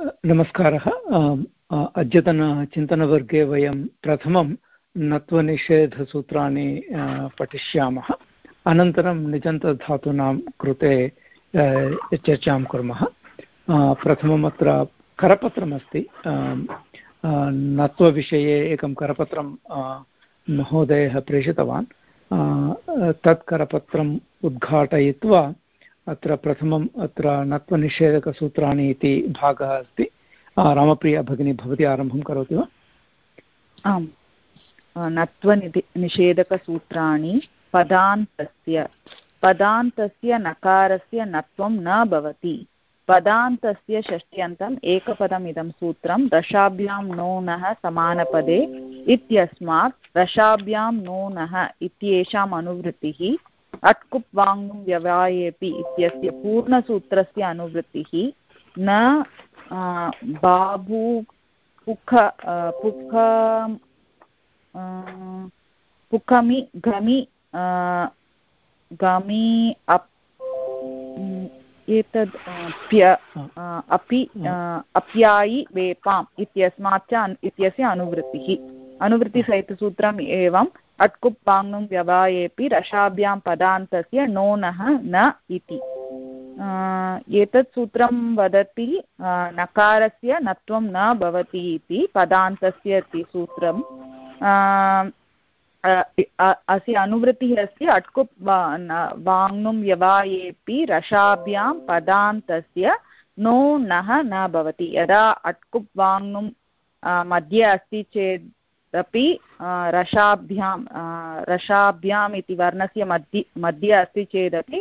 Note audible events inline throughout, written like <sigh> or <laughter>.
नमस्कारः। अद्यतनचिन्तनवर्गे वयं प्रथमं नत्वनिषेधसूत्राणि पठिष्यामः। अनन्तरं निजन्तधातूनां कृते चर्चां कुर्मः। प्रथमम् अत्र करपत्रमस्ति। नत्वविषये एकं करपत्रं महोदयः प्रेषितवान्। तत् करपत्रम् उद्घाटयित्वा अत्र प्रथमम् अत्र नत्वनिषेधकसूत्राणि इति भागः अस्ति। रामप्रिया भगिनी, भवती आरम्भं करोति वा? आम्। नत्वनिधि निषेधकसूत्राणि पदान्तस्य पदान्तस्य नकारस्य नत्वं न भवति। पदान्तस्य षष्ट्यन्तम् एकपदमिदं सूत्रं रसाभ्यां नोनः समानपदे इत्यस्मात् रसाभ्यां नोनः इत्येषाम् अनुवृत्तिः अट्कुप् वाङ् व्यवायेपि इत्यस्य पूर्णसूत्रस्य अनुवृत्तिः न बाभू पुख पुख पुखमि घमि गमि अप् एतद् प्य अपि अप्यायि वेपाम् इत्यस्मात् च इत्यस्य अनुवृत्तिः। अनुवृत्तिसहितसूत्रम् एवम् अट्कुप् पाङ्गुं व्यवायेपि रसाभ्यां पदान्तस्य नोनः न इति। एतत् सूत्रं वदति नकारस्य नत्वं न भवति इति, पदान्तस्य इति सूत्रं। अस्य अनुवृत्तिः अस्ति, अट्कुप् वाङ्नुं व्यवायेपि रसाभ्यां पदान्तस्य नो नः न भवति। यदा अट्कुप् वाङ्नुं मध्ये अस्ति चेत् अपि रसाभ्यां रसाभ्याम् इति वर्णस्य मध्ये मध्ये अस्ति चेदपि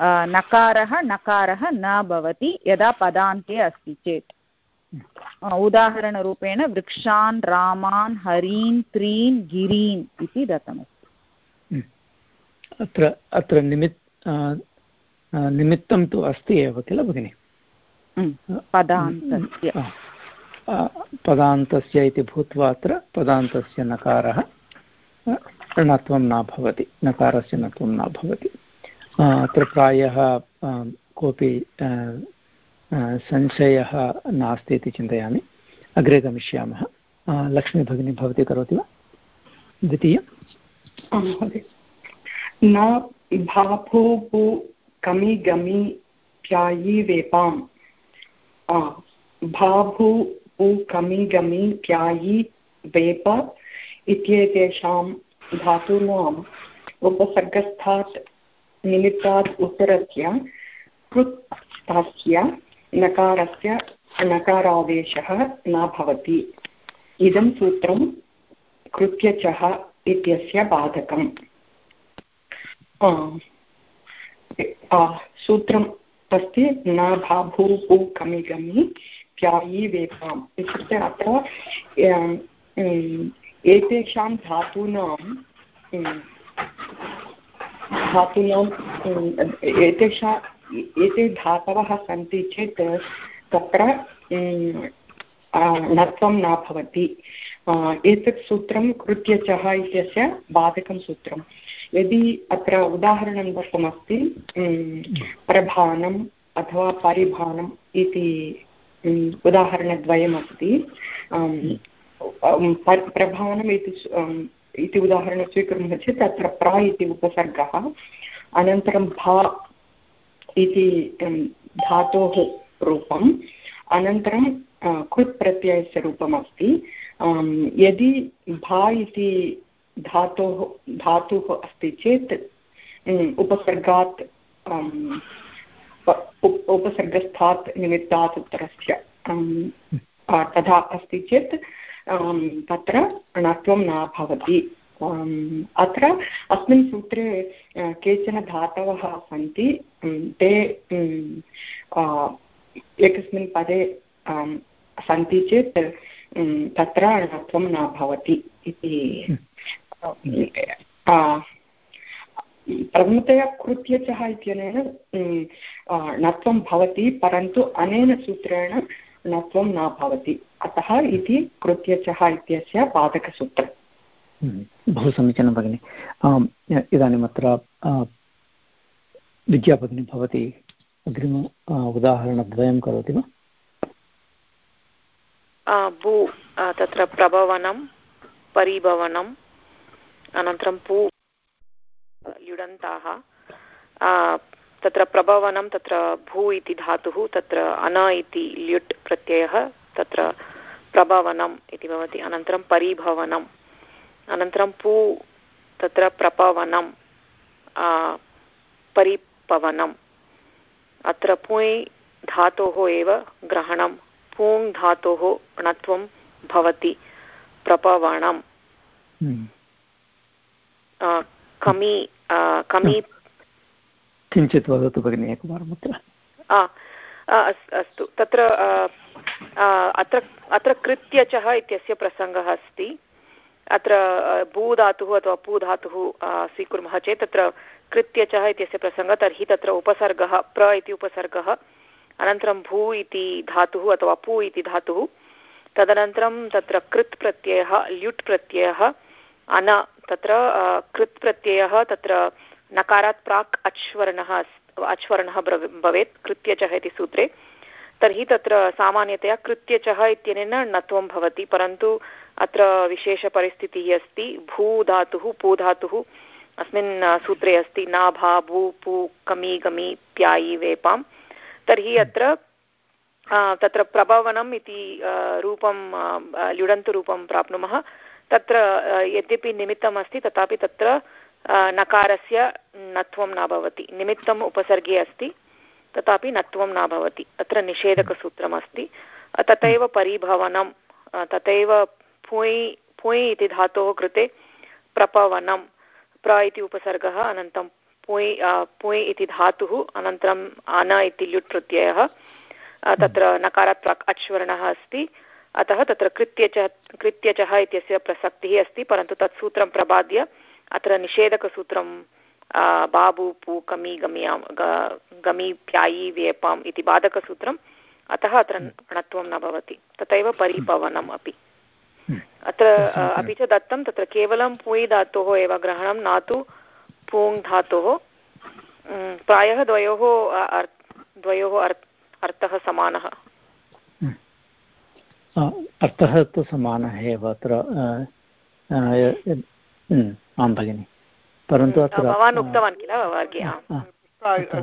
नकारः नकारः न भवति यदा पदान्ते अस्ति चेत्। उदाहरणरूपेण वृक्षान् रामान् हरीन् त्रीन् गिरीन् इति दत्तमस्ति। अत्र अत्र निमित् निमित्तं तु अस्ति एव किल भगिनि? पदान्तस्य। पदान्तस्य इति भूत्वा अत्र पदान्तस्य नकारः णत्वं न भवति, नकारस्य नत्वं न भवति। अत्र प्रायः कोऽपि संशयः नास्ति इति चिन्तयामि। अग्रे गमिष्यामः। लक्ष्मीभगिनी, भवती करोति वा? द्वितीयं? न भाभूभू कमि गमि प्यायी वेपाम्। भाभू उ, कमि, गमि, प्यायि वेप इत्येतेषां धातूनाम् उपसर्गस्थात् निमित्तात् उत्तरस्य कृत् नकारस्य नकारादेशः न भवति। इदं सूत्रं कृत्यचः इत्यस्य बाधकम्। सूत्रम् अस्ति न भाभू भू कमि, गमि प्यायी वेपाम् इत्युक्ते अत्र एतेषां धातूनां धातूनां एते धातवः सन्ति चेत् तत्र न भवति। एतत् सूत्रं कृत्यचः इत्यस्य बाधकं सूत्रं। यदि अत्र उदाहरणं दत्तमस्ति प्रभानम् अथवा परिभानम् इति उदाहरणद्वयमस्ति। प्रभावनम् इति इति उदाहरणं स्वीकुर्मः चेत् तत्र प्र इति उपसर्गः, अनन्तरं भा इति धातोः रूपम्, अनन्तरं कृत् प्रत्ययस्य रूपमस्ति। यदि भा इति धातोः, धातुः अस्ति चेत् उपसर्गात् उपसर्गस्थात् निमित्तात् उत्तरस्य तथा अस्ति चेत् तत्र णत्वं न भवति। अत्र अस्मिन् सूत्रे केचन धातवः सन्ति ते एकस्मिन् पदे सन्ति चेत् तत्र णत्वं न भवति इति। प्रथमतया कृत्यचः इत्यनेन णत्वं भवति परन्तु अनेन सूत्रेण णत्वं न भवति। अतः इति कृत्यचः इत्यस्य बाधकसूत्रम् हम्म, बहु समीचीनं भगिनि। इदानीम् अत्र विद्याभगिनी भवती अग्रिम उदाहरणद्वयं करोति वा? भू तत्र प्रभवनं परिभवनम् अनन्तरं पू। ल्युडन्ताः तत्र प्रभवनं तत्र भू इति धातुः तत्र अन इति ल्युट् प्रत्ययः तत्र प्रभवनम् इति भवति। अनन्तरं परिभवनम्। अनन्तरं पू तत्र प्रपवनं परिपवनम्। अत्र पुञ् धातोः एव ग्रहणं पूङ् धातोः णत्वं भवति। प्रपवणम् हम्म। कमी कमी किञ्चित् वदतु भगिनि एकवारम् अत्र। अस्तु। तत्र अत्र अत्र कृत्यचः इत्यस्य प्रसङ्गः अस्ति। अत्र भूधातुः अथवा पूधातुः स्वीकुर्मः चेत् तत्र कृत्यचः इत्यस्य प्रसङ्गः तर्हि तत्र उपसर्गः प्र इति उपसर्गः अनन्तरं भू इति धातुः अथवा पू इति धातुः तदनन्तरं तत्र कृत् प्रत्ययः ल्युट् प्रत्ययः अन तत्र कृत् प्रत्ययः तत्र नकारात् प्राक् अच्वर्णः अच्वर्णः भवेत् कृत्यचः इति सूत्रे। तर्हि तत्र सामान्यतया कृत्यचः इत्यनेन णत्वं भवति परन्तु अत्र विशेषपरिस्थितिः अस्ति भूधातुः पूधातुः अस्मिन् सूत्रे अस्ति ना भा भू पू कमी गमी प्यायि वेपां। तर्हि अत्र तत्र प्रभवनम् इति रूपं ल्युडन्तुरूपं प्राप्नुमः। तत्र यद्यपि निमित्तम् अस्ति तथापि तत्र नकारस्य नत्वं न भवति। निमित्तम् उपसर्गे अस्ति, तथापि नत्वं न भवति। अत्र निषेधकसूत्रमस्ति। तथैव परिभवनं तथैव पुय् पुय् इति धातोः कृते प्रपवनं प्र इति उपसर्गः, अनन्तरं पुय् पुय् इति धातुः अनन्तरम् अन इति ल्युट् प्रत्ययः। तत्र नकारात् प्राक् अच्वर्णः अस्ति। अतः तत्र कृत्यच कृत्यचः इत्यस्य प्रसक्तिः अस्ति परन्तु तत् सूत्रं प्रबाद्य अत्र निषेधकसूत्रं बाबु पू कमी गम्यां गमी प्यायी व्यपाम् इति बाधकसूत्रम् अतः अत्र णत्वं न भवति। तथैव परिपवनम् अपि। अत्र अपि च दत्तं तत्र केवलं पुय् धातोः एव ग्रहणं न तु पूङ् धातोः। प्रायः द्वयोः द्वयोः अर्थः समानः। अर्थः तु समानः एव अत्र आं भगिनि। परन्तु अत्र भवान् उक्तवान् किल?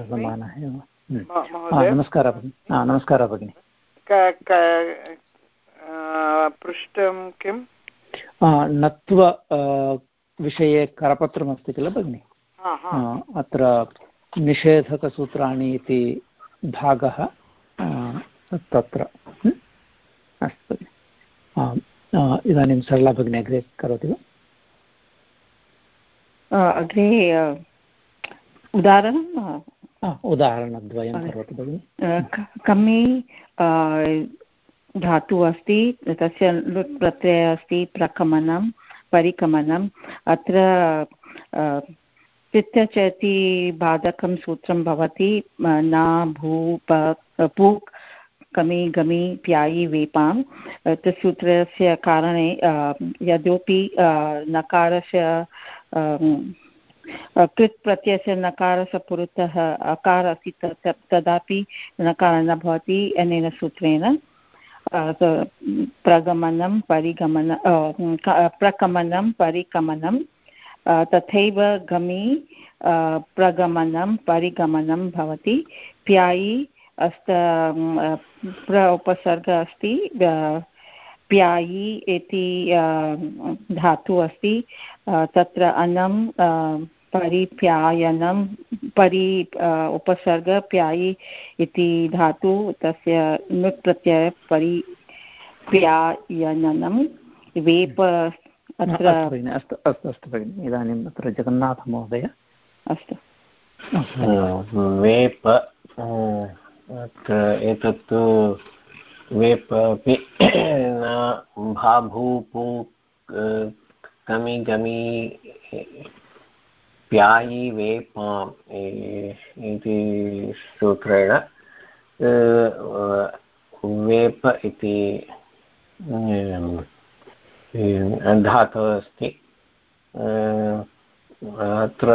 समानः एव। नमस्कारः भगिनि। नमस्कारः भगिनि। पृष्टं किं? नत्व विषये करपत्रमस्ति किल भगिनि? अत्र निषेधकसूत्राणि इति भागः तत्र। अस्तु। इदानीं सरला भगिनी अग्रे करोति वा? अग्रे उदाहरणं उदाहरणद्वयं करोतु भगिनि। कमे धातुः अस्ति तस्य लुट् प्रत्ययः अस्ति प्रकमनं परिकमनम्। अत्र पित्तचति बाधकं सूत्रं भवति न भू पूक् कमि, गमि, प्यायि, वेपां। तत्सूत्रस्य कारणे यद्यपि नकारस्य कृत् प्रत्ययस्य नकारस्य पुरतः अकार अस्ति तदापि नकारः न भवति अनेन सूत्रेण। प्रगमनं, परिगमन प्रकमनं परिगमनं तथैव गमि प्रगमनं, परिगमनं भवति। प्यायि अस्त प्र उपसर्ग अस्ति प्यायि इति धातुः अस्ति तत्र अन्नं परिप्यायनं परि उपसर्ग प्यायि इति धातु तस्य नुट् प्रत्यय परिप्यायनं वेप अत्र अस्तु अस्तु अस्तु भगिनि इदानीम् अत्र जगन्नाथमहोदय। अस्तु। वेप एतत्तु वेप अपि न भाभूपु कमि गमि प्यायि वेपाम् इति सूत्रेण वेप इति धातुः अस्ति। अत्र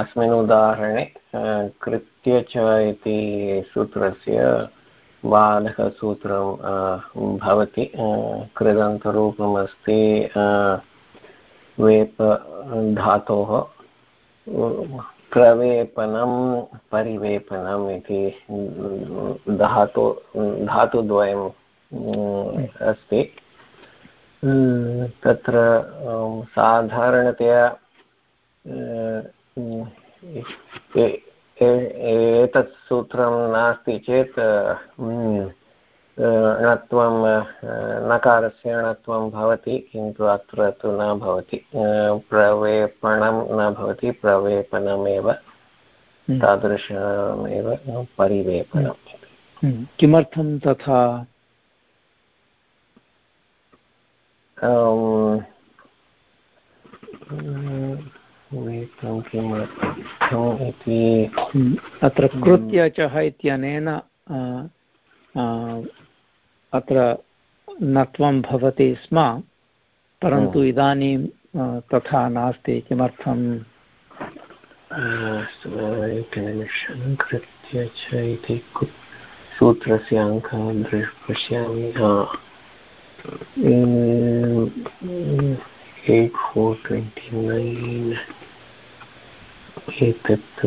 अस्मिन् उदाहरणे कृत्य च इति सूत्रस्य बाधकसूत्रं भवति कृदन्तरूपमस्ति वेप धातोः प्रवेपनं परिवेपनम् इति धातु धातुद्वयम् अस्ति। तत्र साधारणतया एतत् सूत्रं नास्ति चेत् णत्वं नकारस्य णत्वं भवति किन्तु अत्र तु न भवति प्रवेपणं न भवति प्रवेपनमेव तादृशमेव परिवेपनम् किमर्थं तथा? इति अत्र कृत्य चः इत्यनेन अत्र नत्वं भवति स्म परन्तु इदानीं तथा नास्ति किमर्थं एकनिमिषं कृत्य च इति सूत्रस्य अङ्कः पश्यामि। फोर् ट्वेण्टि नैन् एतत्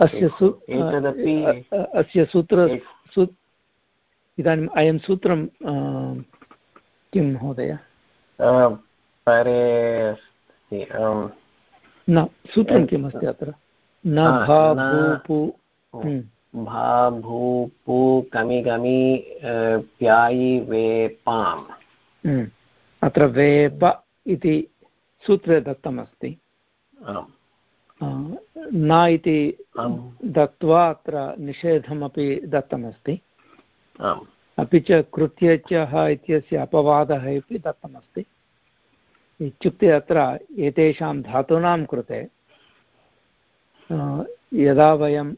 अस्य अस्य सूत्र इदानीम् अयं सूत्रं किं महोदय परे न सूत्रं किमस्ति अत्र न भा भूपु भा भू पू कमि गमि प्यायि वेपाम् अत्र वेप इति सूत्रे दत्तमस्ति। न इति दत्त्वा अत्र निषेधमपि दत्तमस्ति। अपि च कृत्यचः इत्यस्य अपवादः अपि दत्तमस्ति। इत्युक्ते अत्र एतेषां धातूनां कृते यदा वयं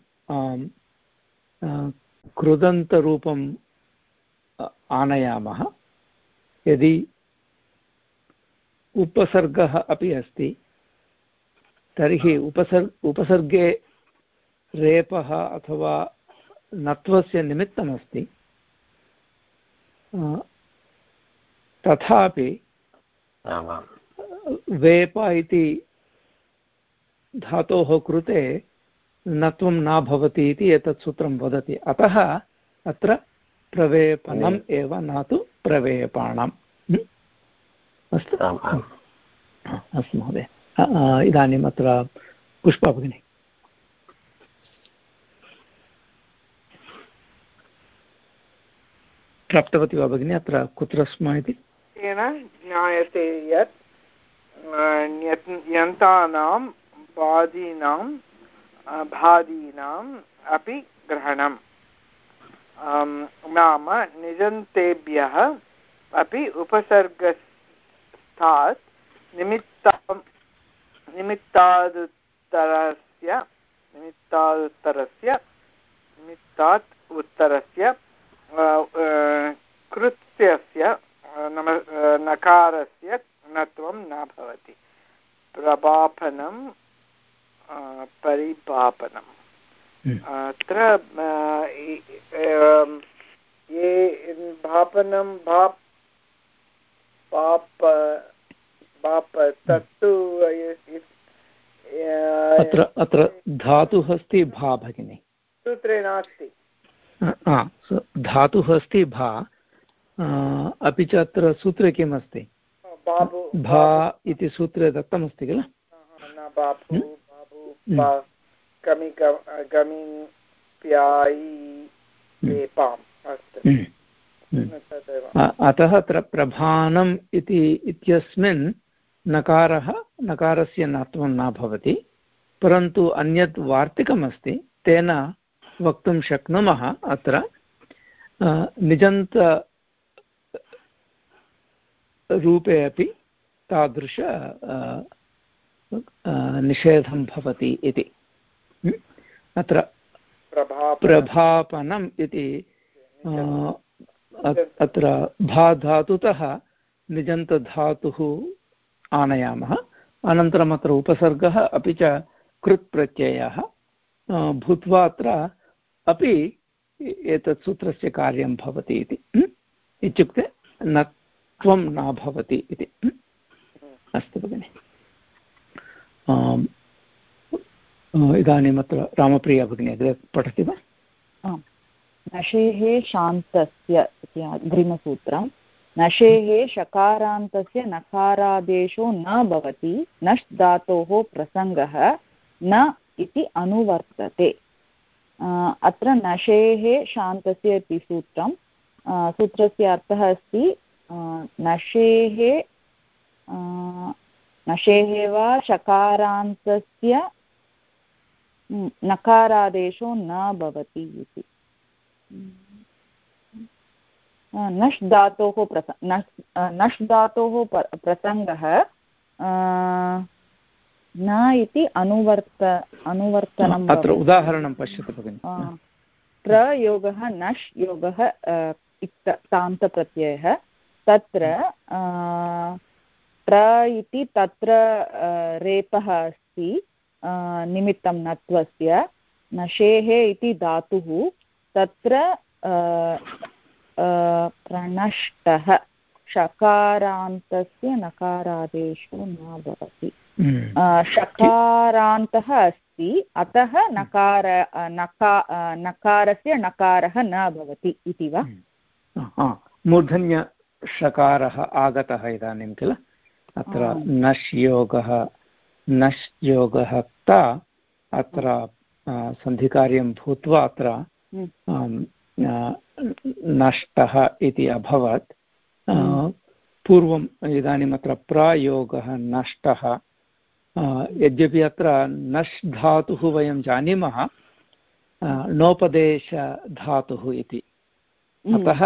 कृदन्तरूपम् आनयामः। यदि उपसर्गः अपि अस्ति तर्हि उपसर् उपसर्गे रेपः अथवा नत्वस्य निमित्तमस्ति। तथापि वेप इति धातोः कृते नत्वं न भवति इति एतत् सूत्रं वदति। अतः अत्र प्रवेपनम् एव न तु प्रवेपाणम्। अस्तु? अस्तु महोदय। इदानीम् अत्र पुष्पा भगिनी। प्राप्तवती वा भगिनि अत्र कुत्र स्म इति? ज्ञायते यत् यन्तानां बाधीनां भादीनाम् अपि ग्रहणम्। नाम निजन्तेभ्यः अपि उपसर्गस्थात् निमित्ता निमित्तादुत्तरस्य निमित्तादुत्तरस्य, निमित्तात् उत्तरस्य कृत्यस्य नम नकारस्य नत्वं न भवति। प्रभापनं परिपापनम्। अत्र ये भापनं भाप् पाप पाप तत्तु अत्र अत्र धातुः अस्ति भा भगिनि सूत्रे नास्ति धातुः अस्ति भा अपि च अत्र सूत्रे किम् अस्ति भा इति सूत्रे दत्तमस्ति किल गमि प्यायि अतः अत्र प्रभानम् इति इत्यस्मिन् नकारः नकारस्य नात्वं न भवति परन्तु अन्यत् वार्तिकमस्ति तेन वक्तुं शक्नुमः अत्र निजन्त रूपे अपि तादृश निषेधं भवति इति। अत्र प्रभापनम्। इति अत्र भा धातुतः निजन्तधातुः आनयामः। अनन्तरम् अत्र उपसर्गः अपि च कृत् प्रत्ययः भूत्वा अत्र अपि एतत् सूत्रस्य कार्यं भवति इति। इत्युक्ते न त्वं न भवति इति। अस्तु भगिनि। इदानीम् अत्र रामप्रिया भगिनी अग्रे पठति वा? नशेः शान्तस्य अग्रिमसूत्रं। नशेः शकारान्तस्य नकारादेशो न भवति, नश् धातोः प्रसङ्गः न इति अनुवर्तते। अत्र नशेः शान्तस्य इति सूत्रं सूत्रस्य अर्थः अस्ति नशेः नशेः वा शकारान्तस्य नकारादेशो न भवति इति। नश् धातोः प्रस नश् धातोः प्रसङ्गः न इति अनुवर्त अनुवर्तनम् अत्र उदाहरणं पश्यतु भगिनि। प्रयोगः नश् योगः तान्तप्रत्ययः तत्र प्र इति तत्र रेपः अस्ति निमित्तं नत्वस्य नशेः इति धातुः तत्र प्रणष्टः शकारान्तस्य नकारादेशो न भवति हम्म। शकारान्तः अस्ति अतः नकार नका नकारस्य नकारः न भवति इति वा हम्म। मूर्धन्यषकारः आगतः इदानीं किल अत्र नश् योगः नश् योगः ता अत्र सन्धिकार्यं भूत्वा अत्र हम्म। नष्टः इति अभवत्। पूर्वम् इदानीम् अत्र प्रायोगः नष्टः। यद्यपि अत्र नश् धातुः वयं जानीमः नोपदेशधातुः इति। अतः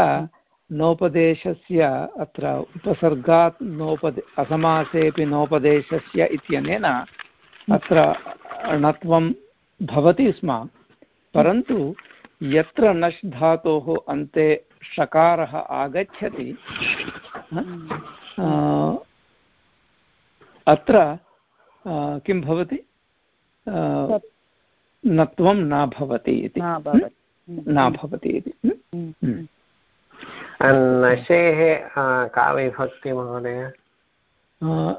नोपदेशस्य अत्र उपसर्गात् नोपदे असमासेपि नोपदेशस्य इत्यनेन अत्र णत्वं भवति स्म। परन्तु यत्र नश् धातोः अन्ते षकारः आगच्छति अत्र किं भवति? नत्वं न भवति इति। न भवति। इति। नशेः का विभक्ति महोदय?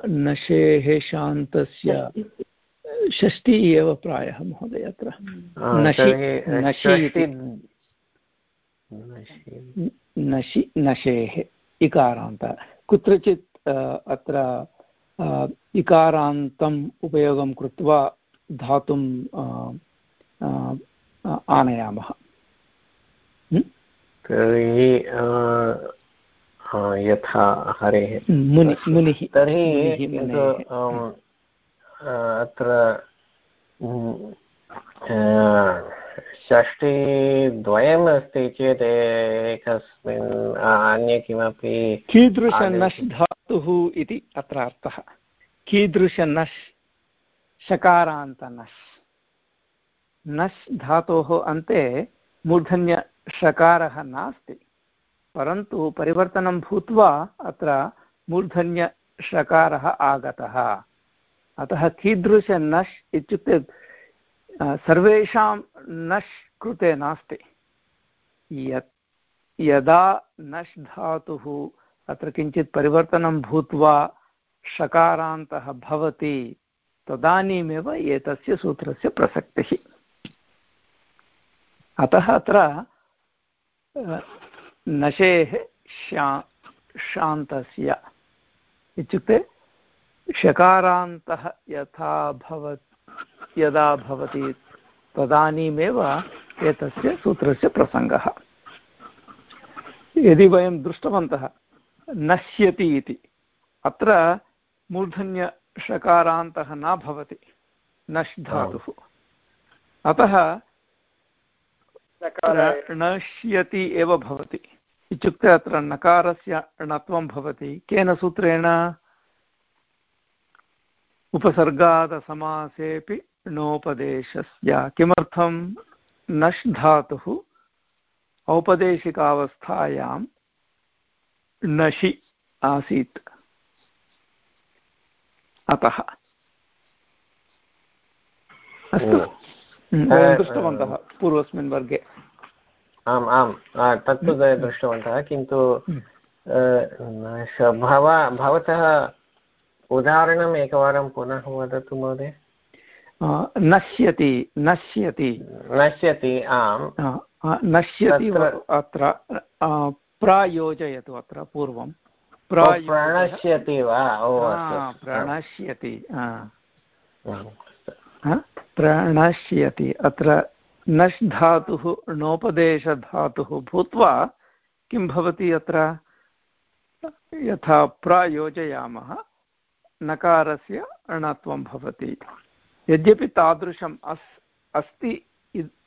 नशेः शान्तस्य। षष्टिः एव प्रायः महोदय अत्र। नशि नशेः इकारान्त। कुत्रचित् अत्र इकारान्तम् उपयोगं कृत्वा धातुं आनयामः। तर्हि यथा हरेः। मुनि मुनिः तर्हि अत्र षष्टिद्वयम् अस्ति चेत् एकस्मिन् अन्य किमपि कीदृशनश् धातुः इति अत्र अर्थः। कीदृशनश् शकारान्तनश्। नश् धातोः अन्ते मूर्धन्यषकारः नास्ति। परन्तु परिवर्तनं भूत्वा अत्र मूर्धन्यषकारः आगतः। अतः कीदृशनश् इत्युक्ते सर्वेषां नश् कृते नास्ति। यत्, यदा नश् धातुः अत्र किञ्चित् परिवर्तनं भूत्वा षकारान्तः भवति, तदानीमेव एतस्य सूत्रस्य प्रसक्तिः। अतः अत्र नशेः शा शान्तस्य। इत्युक्ते षकारान्तः यथा भवत् यदा भवति तदानीमेव एतस्य सूत्रस्य प्रसङ्गः। यदि वयं दृष्टवन्तः नश्यति इति अत्र मूर्धन्यषकारान्तः न भवति नश् धातुः। अतः नश्यति एव भवति। इत्युक्ते अत्र नकारस्य णत्वं भवति। केन सूत्रेण? उपसर्गादसमासेपि णोपदेशस्य किमर्थं? नश् धातुः औपदेशिकावस्थायां नशि आसीत्। अतः। अस्तु। वयं दृष्टवन्तः पूर्वस्मिन् वर्गे। आम् आम्। तत्तु दृष्टवन्तः किन्तु भव भवतः उदाहरणम् एकवारं पुनः वदतु महोदय। नश्यति नश्यति। नश्यति आम्। नश्यति अत्र प्रायोजयतु अत्र पूर्वं। प्रणश्यति वा? प्रणश्यति प्रणश्यति अत्र नश् धातुः नोपदेशधातुः भूत्वा किं भवति अत्र? यथा प्रयोजयामः नकारस्य अणत्वं भवति। यद्यपि तादृशम् अस् अस्ति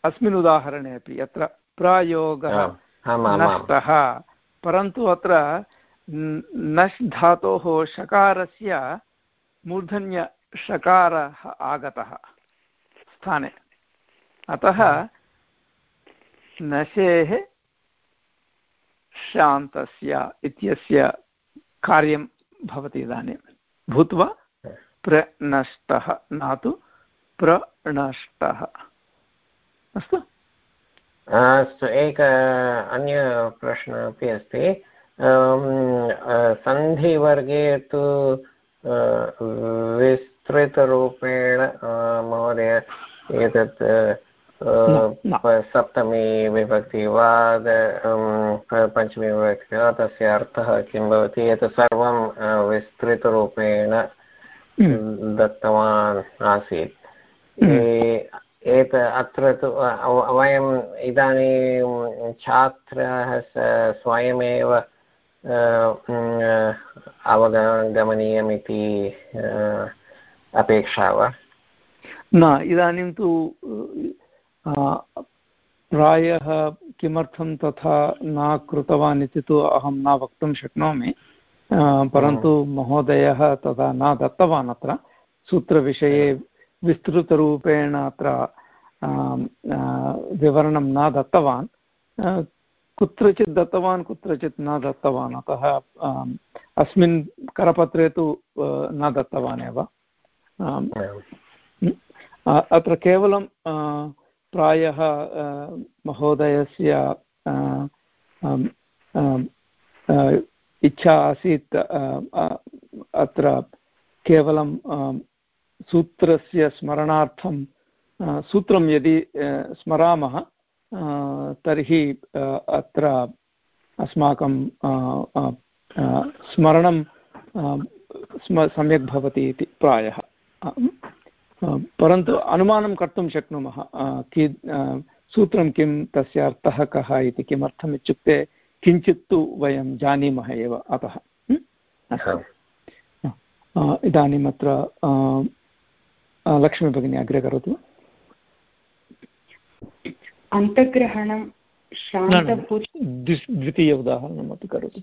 अस्मिन् उदाहरणे अपि अत्र प्रयोगः नष्टः परन्तु अत्र नश् धातोः शकारस्य मूर्धन्यषकारः आगतः स्थाने। अतः नशेः शान्तस्य इत्यस्य कार्यं भवति इदानीं। भूत्वा प्रनष्टः न तु प्रणष्टः अस्तु? अस्तु एक अन्य प्रश्नः अपि अस्ति। सन्धिवर्गे तु विस्तृतरूपेण महोदय एतत् सप्तमी विभक्ति वा पञ्चमी विभक्ति वा तस्य अर्थः किं भवति एतत् सर्वं विस्तृतरूपेण हम्म। दत्तवान् आसीत् हम्म। एत अत्र तु वयम् इदानीं छात्रः स्वयमेव अवगमनीयमिति अपेक्षा वा न इदानीं तु प्रायः किमर्थं तथा न कृतवान् इति तु अहं न वक्तुं शक्नोमि। परन्तु महोदयः तथा न दत्तवान् अत्र। सूत्रविषये विस्तृतरूपेण अत्र विवरणं न दत्तवान्। कुत्रचित् दत्तवान् कुत्रचित् न दत्तवान्। अतः अस्मिन् करपत्रे तु न दत्तवान् एव। अत्र केवलं प्रायः महोदयस्य इच्छा आसीत् अत्र केवलं सूत्रस्य स्मरणार्थं सूत्रं यदि स्मरामः तर्हि अत्र अस्माकं स्मरणं स्म सम्यक् भवति इति प्रायः। परन्तु अनुमानं कर्तुं शक्नुमः कि सूत्रं किं तस्य अर्थः कः इति किमर्थम् इत्युक्ते किञ्चित् तु वयं जानीमः एव अतः। इदानीम् अत्र लक्ष्मीभगिनी अग्रे करोतु। अन्तग्रहणं द्वितीय उदाहरणमपि करोतु।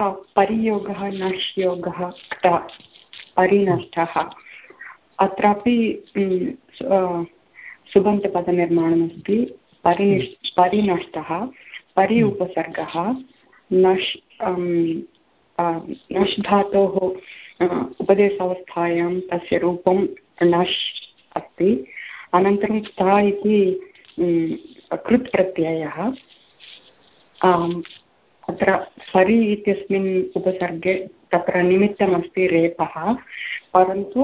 परियोगः नश्योगः परिनष्टः। अत्रापि सुबन्तपदनिर्माणमस्ति। परिनिष् परिनष्टः परि हम्म। उपसर्गः नश् नश् धातोः उपदेशावस्थायां तस्य रूपं नश् अस्ति। अनन्तरं ता इति कृत् प्रत्ययः अत्र परि इत्यस्मिन् उपसर्गे तत्र निमित्तमस्ति रेपः, परन्तु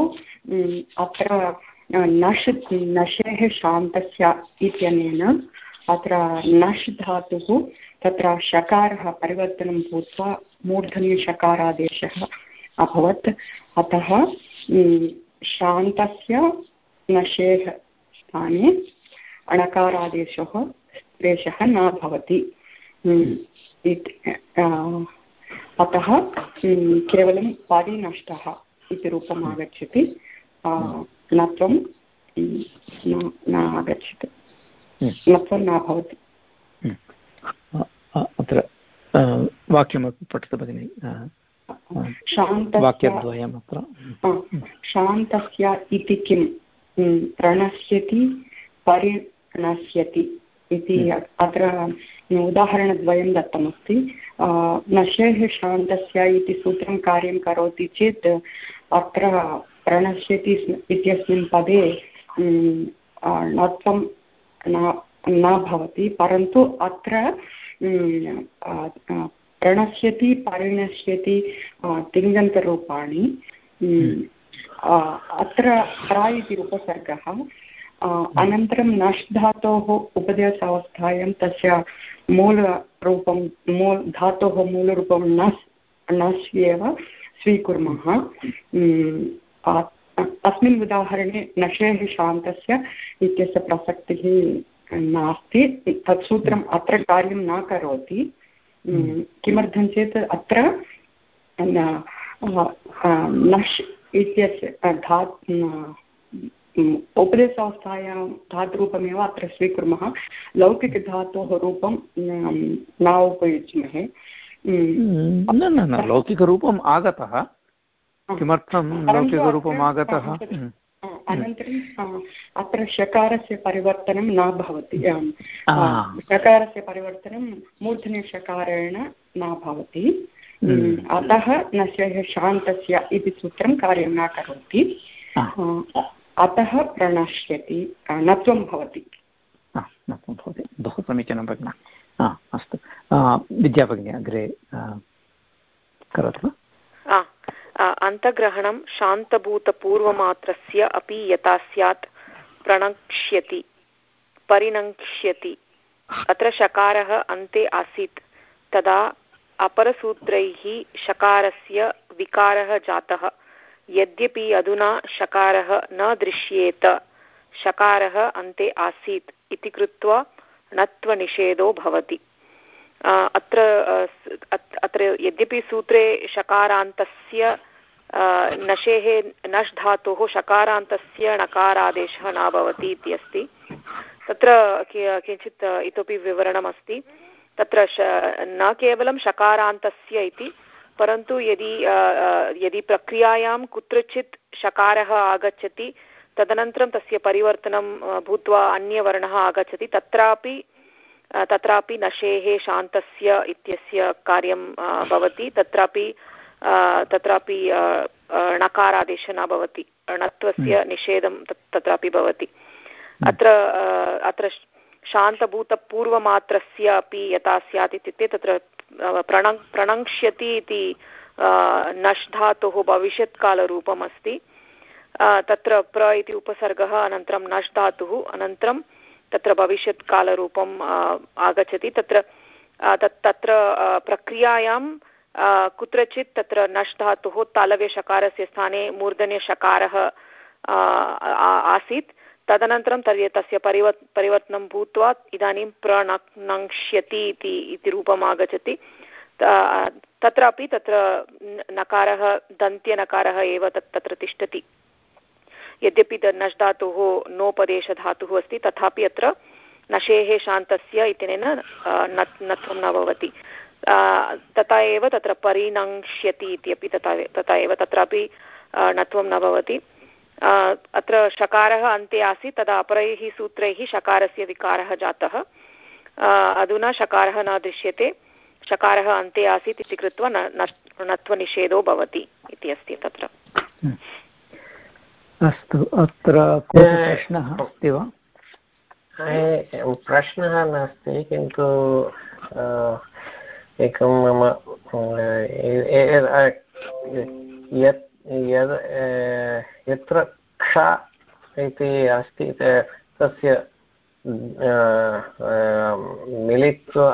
अत्र नश्, नशेः शान्तस्य इत्यनेन अत्र नश् धातुः तत्र शकारः परिवर्तनं भूत्वा मूर्धन्यषकारादेशः अभवत्। अतः शान्तस्य नशेः स्थाने अणकारादेशः, देशः न भवति। अतः केवलं परिनष्टः इति रूपम् आगच्छति। न न आगच्छति। नत्वं न भवति। अत्र वाक्यमपि पठतु भगिनि। वाक्यद्वयम् अत्र। शान्तस्य इति किं? प्रणश्यति परिणश्यति। इति अत्र उदाहरणद्वयं दत्तमस्ति। नशेः शान्तस्य इति सूत्रं कार्यं करोति चेत्, अत्र प्रणश्यति इत्यस्मिन् पदे णत्वं न भवति, परन्तु अत्र प्रणश्यति, परिणश्यति तिङन्तरूपाणि। अत्र प्रा इति उपसर्गः। अनन्तरं नष् धातोः उपदेशावस्थायां तस्य मूलरूपं, मूल, धातोः मूलरूपं नस् नस् एव स्वीकुर्मः अस्मिन् उदाहरणे नशेः शान्तस्य इत्यस्य प्रसक्तिः नास्ति। तत् सूत्रम् अत्र कार्यं न करोति। किमर्थं चेत् अत्र नश् इत्यस्य धा उपदेशावस्थायां धातुरूपमेव अत्र स्वीकुर्मः। लौकिकधातोः रूपं न उपयुज्महे। न न न लौकिकरूपम् आगतः। किमर्थं लौकिकरूपम् आगतः? अनन्तरम् अत्र शकारस्य परिवर्तनं न भवति। शकारस्य परिवर्तनं न भवति। अतः नश्यः शान्तस्य इति सूत्रं कार्यं न करोति। अतः प्रणश्यति नत्वं भवति। नत्वं भवति। बहु समीचीनं भगिनि। अस्तु। विद्याभगिनी अग्रे करोतु अन्तग्रहणं शान्तभूतपूर्वमात्रस्य अपि यथा स्यात् प्रणक्ष्यति परिणङ्क्ष्यति। अत्र शकारः अन्ते आसीत्। तदा अपरसूत्रैः शकारस्य विकारः जातः। यद्यपि अधुना शकारः न दृश्येत, शकारः अन्ते आसीत् इति कृत्वा णत्वनिषेधो भवति। अत्र अत्र यद्यपि सूत्रे शकारान्तस्य नशेः नश् धातोः शकारान्तस्य णकारादेशः न भवति इति अस्ति। तत्र किञ्चित् इतोपि विवरणमस्ति। तत्र न केवलं शकारान्तस्य इति परन्तु यदि यदि प्रक्रियायां कुत्रचित् शकारः आगच्छति तदनन्तरं तस्य परिवर्तनं भूत्वा अन्यवर्णः आगच्छति तत्रापि तत्रापि नशेः शान्तस्य इत्यस्य कार्यं भवति तत्रापि तत्रापि णकारादेशः न भवति णत्वस्य हम्म। निषेधं तत्रापि भवति हम्म। अत्र अत्र शान्तभूतपूर्वमात्रस्य अपि यथा स्यात् इत्युक्ते तत्र प्रण प्रणङ्क्ष्यति इति नष् धातुः भविष्यत्कालरूपम् अस्ति तत्र प्र इति उपसर्गः, अनन्तरं नष् धातुः अनन्तरं तत्र भविष्यत्कालरूपम् आगच्छति। तत्र तत्, तत्र प्रक्रियायां कुत्रचित् तत्र नष् धातुः तालव्यषकारस्य स्थाने मूर्धन्यषकारः आसीत्। तदनन्तरं तर्हि तस्य परिवर् परिवर्तनं भूत्वा इदानीं प्रणङ्क्ष्यति इति इति रूपम् आगच्छति। तत्रापि तत्र नकारः, दन्त्यनकारः एव तत्, तत्र तिष्ठति। यद्यपि नश् धातुः नोपदेशधातुः अस्ति, तथापि अत्र नशेः शान्तस्य इत्यनेन नत्वं न भवति। तथा एव तत्र परिणङ्क्ष्यति इत्यपि तथा तथा एव तत्रापि नत्वं न भवति। अत्र शकारः अन्ते आसीत् तदा अपरैः सूत्रैः शकारस्य विकारः जातः। अधुना शकारः न दृश्यते शकारः अन्ते आसीत् इति कृत्वा णत्वनिषेधो भवति इति अस्ति तत्र। अस्तु अत्र प्रश्नः अस्ति वा? प्रश्नः नास्ति किन्तु एकं मम यत् यद् यत्र क्ष इति अस्ति तस्य मिलित्वा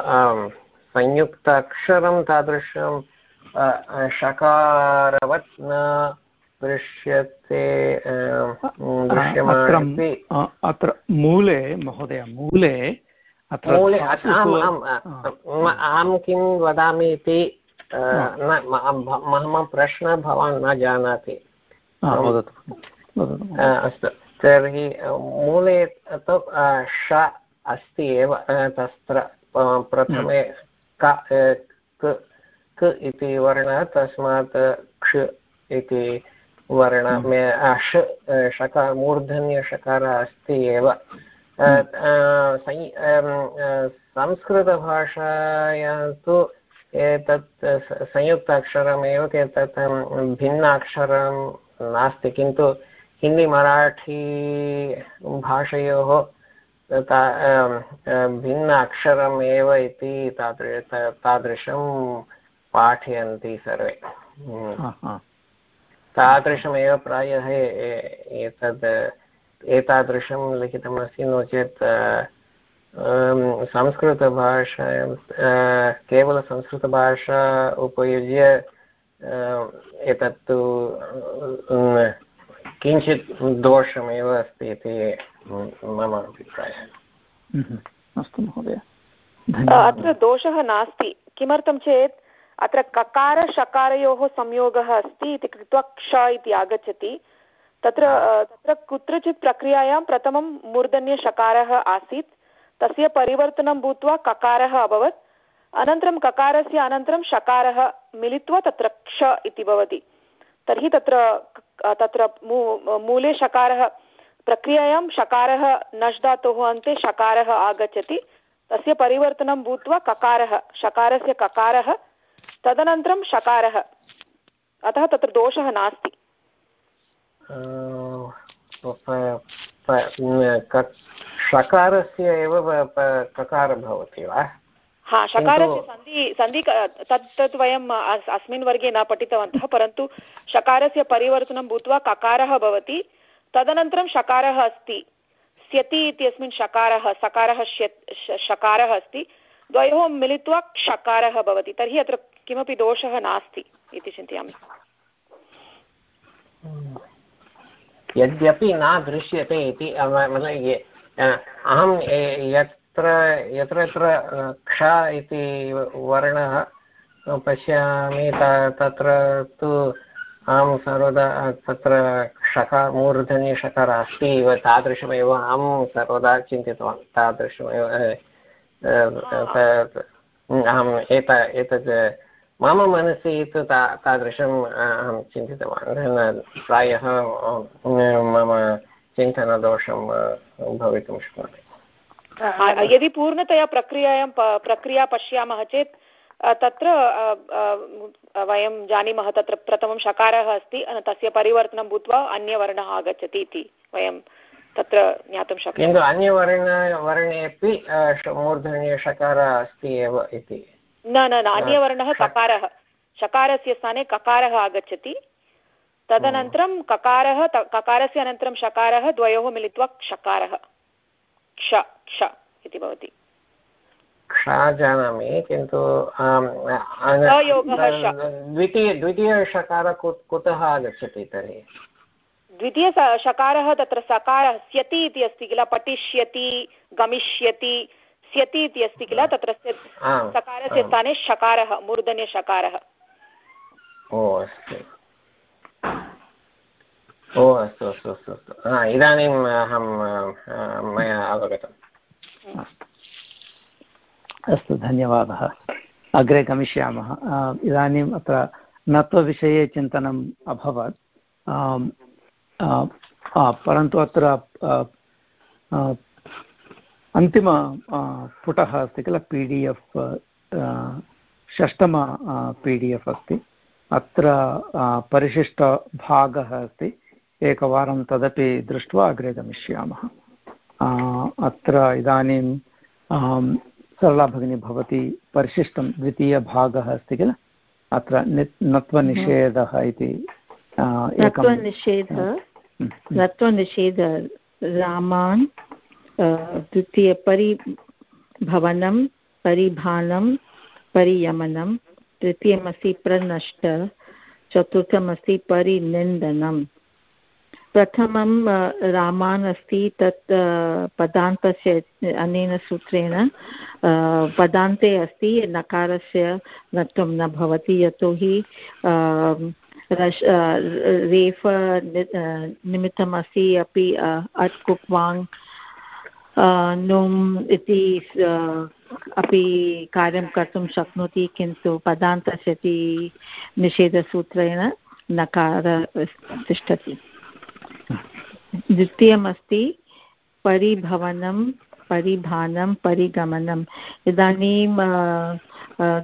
संयुक्त अक्षरं तादृशं शकारवत् न दृश्यते दृश्यमानमस्ति अत्र मूले महोदय मूले मूले अहं किं वदामि इति मम प्रश्नः भवान् न जानाति। अस्तु तर्हि मूले तु श अस्ति एव तत्र प्रथमे क इति वर्णः तस्मात् क्ष इति वर्ण। ष षकार मूर्धन्यषकारः अस्ति एव। संस्कृतभाषायां तु एतत् संयुक्त अक्षरमेव एतत् भिन्न अक्षरं नास्ति किन्तु हिंदी मराठी भाषयोः भिन्न अक्षरम् एव इति तादृ तादृशं पाठयन्ति सर्वे। तादृशमेव प्रायः एतद् एतादृशं लिखितमस्ति नो चेत् संस्कृतभाषायां केवलसंस्कृतभाषा उपयुज्य एतत्तु किञ्चित् दोषमेव अस्ति इति मम अभिप्रायः। हम्म, अस्तु महोदय। अत्र दोषः नास्ति। किमर्थं चेत् अत्र ककारशकारयोः संयोगः अस्ति इति कृत्वा क्ष इति आगच्छति। तत्र तत्र कुत्रचित् प्रक्रियायां प्रथमं मूर्धन्यशकारः आसीत्। तस्य परिवर्तनं भूत्वा ककारः अभवत्। अनन्तरं ककारस्य अनन्तरं शकारः मिलित्वा तत्र क्ष इति भवति। तर्हि तत्र तत्र मूले शकारः, प्रक्रियायां शकारः नष् धातोः अन्ते शकारः आगच्छति। तस्य परिवर्तनं भूत्वा ककारः, शकारस्य ककारः, तदनन्तरं शकारः। अतः तत्र दोषः नास्ति। षकारस्य एव ककार भवति वा? हा षकारस्य सन्धि सन्धि तत् तत् वयम् अस्मिन् वर्गे न पठितवन्तः परन्तु षकारस्य परिवर्तनं भूत्वा ककारः भवति। तदनन्तरं षकारः अस्ति। स्यति इत्यस्मिन् षकारः सकारः षकारः अस्ति। द्वयोः मिलित्वा क्षकारः भवति। तर्हि अत्र किमपि दोषः नास्ति इति चिन्तयामि। यद्यपि न दृश्यते इति अहं यत्र यत्र यत्र क्ष इति वर्णः पश्यामि तत्र तु अहं सर्वदा तत्र षकार मूर्धनि षकार अस्ति इव तादृशमेव अहं सर्वदा चिन्तितवान्, तादृशमेव अहम् एत एतत् मम मनसि तु ता, तादृशम् अहं चिन्तितवान् प्रायः मम चिन्तनदोषं भवितुं शक्नोति। यदि पूर्णतया प्रक्रियायां प्रक्रिया पश्यामः चेत् तत्र वयं जानीमः तत्र प्रथमं शकारः अस्ति तस्य परिवर्तनं भूत्वा अन्यवर्णः आगच्छति इति वयं तत्र ज्ञातुं शक्नुमः। किन्तु अन्यवर्ण वर्णे अपि मूर्धन्यषकारः अस्ति एव इति। न न न अन्यवर्णः ककारः। शकारस्य स्थाने ककारः आगच्छति। तदनन्तरं ककारः ककारस्य अनन्तरं शकारः द्वयोः मिलित्वा क्षकारः। क्ष क्ष इति भवतिक्षा जानामि किन्तु द्वितीय द्वितीयषकारः कुतः आगच्छति तर्हि? द्वितीय शकारः तत्र सकारः स्यति इति अस्ति किल पठिष्यति गमिष्यति स्यति इति अस्ति किल तत्र सकारस्य स्थाने शकारः मूर्धन्यशकारः। ओ अस्तु। ओ, अस्तु अस्तु अस्तु अस्तु। इदानीम् अहं मया अवगतम्। अस्तु, धन्यवादः। अग्रे गमिष्यामः। इदानीम् अत्र नत्वविषये चिन्तनम् अभवत्। परन्तु अत्र अन्तिम पुटः अस्ति किल? पि डि एफ् षष्टम पि डि एफ् अस्ति। अत्र परिशिष्टभागः अस्ति। एकवारं तदपि दृष्ट्वा अग्रे गमिष्यामः। अत्र इदानीं सरला भगिनी भवती परिशिष्टं द्वितीयभागः अस्ति किल? अत्र नत्वनिषेधः इति नत्वनिषेधः नत्वनिषेध रामान् द्वितीयपरिभवनं परिभानं परियमनं तृतीयमस्ति प्रनष्ट चतुर्थमस्ति परिनिन्दनं। प्रथमं रामान् अस्ति, तत् पदान्तस्य, अनेन सूत्रेण पदान्ते अस्ति, नकारस्य नत्वं न भवति यतोहि रेफ निमित्तमस्ति अपि अट् कुप्वाङ् नुम् इति अपि कार्यं कर्तुं शक्नोति, किन्तु पदान्तस्य निषेधसूत्रेण नकार तिष्ठति। द्वितीयमस्ति, परिभवनं परिभानं परिगमनम् इदानीं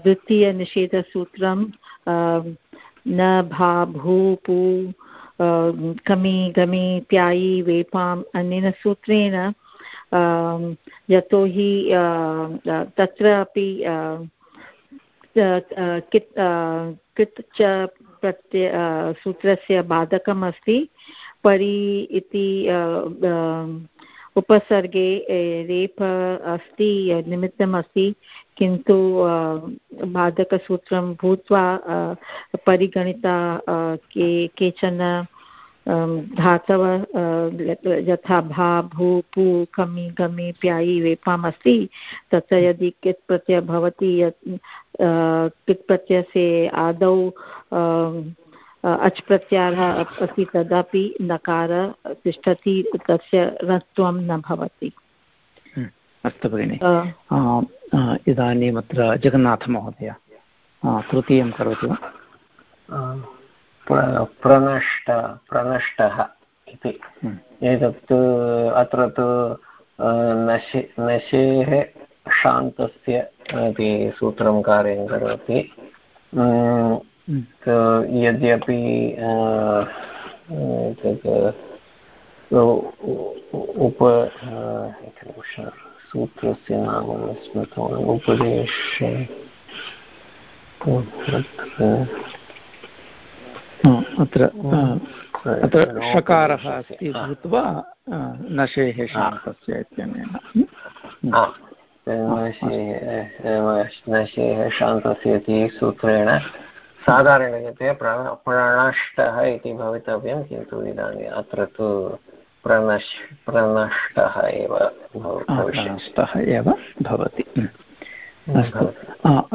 द्वितीयनिषेधसूत्रं न, भा, भू, पू कमि गमि प्यायि, वेपाम् अनेन सूत्रेण यतोहि तत्र अपि कृत् च प्रत्यय सूत्रस्य बाधकम् अस्ति परि इति उपसर्गे रेप अस्ति निमित्तम् अस्ति किन्तु बाधकसूत्रं भूत्वा परिगणिता के, केचन धातव यथा भा भू पू कमि गमि प्यायि वेपाम् अस्ति तत्र यदि कित् प्रत्ययः भवति यत् कित् प्रत्ययस्य आदौ अच् प्रत्याहारः अस्ति तदापि नकार तिष्ठति तस्य रत्वं न भवति। हम्म, अस्तु भगिनि। इदानीम् अत्र जगन्नाथमहोदय तृतीयं करोतु। प्रनष्ट प्रनष्टः इति। हम्म। एतत्तु अत्र तु नशे नशेः शान्तस्य इति सूत्रं कार्यं करोति। यद्यपि उप सूत्रस्य नाम स्मृतवान्। उपदेश अत्र अत्र षकारः अस्ति भूत्वा नशेः शान्तस्य इत्यनेन। नशेः शान्तस्य इति सूत्रेण साधारणरीत्या प्रण प्रणष्टः इति भवितव्यं किन्तु इदानीम् अत्र तु प्रणश् प्रणष्टः एव प्रणष्टः एव भवति। अस्तु।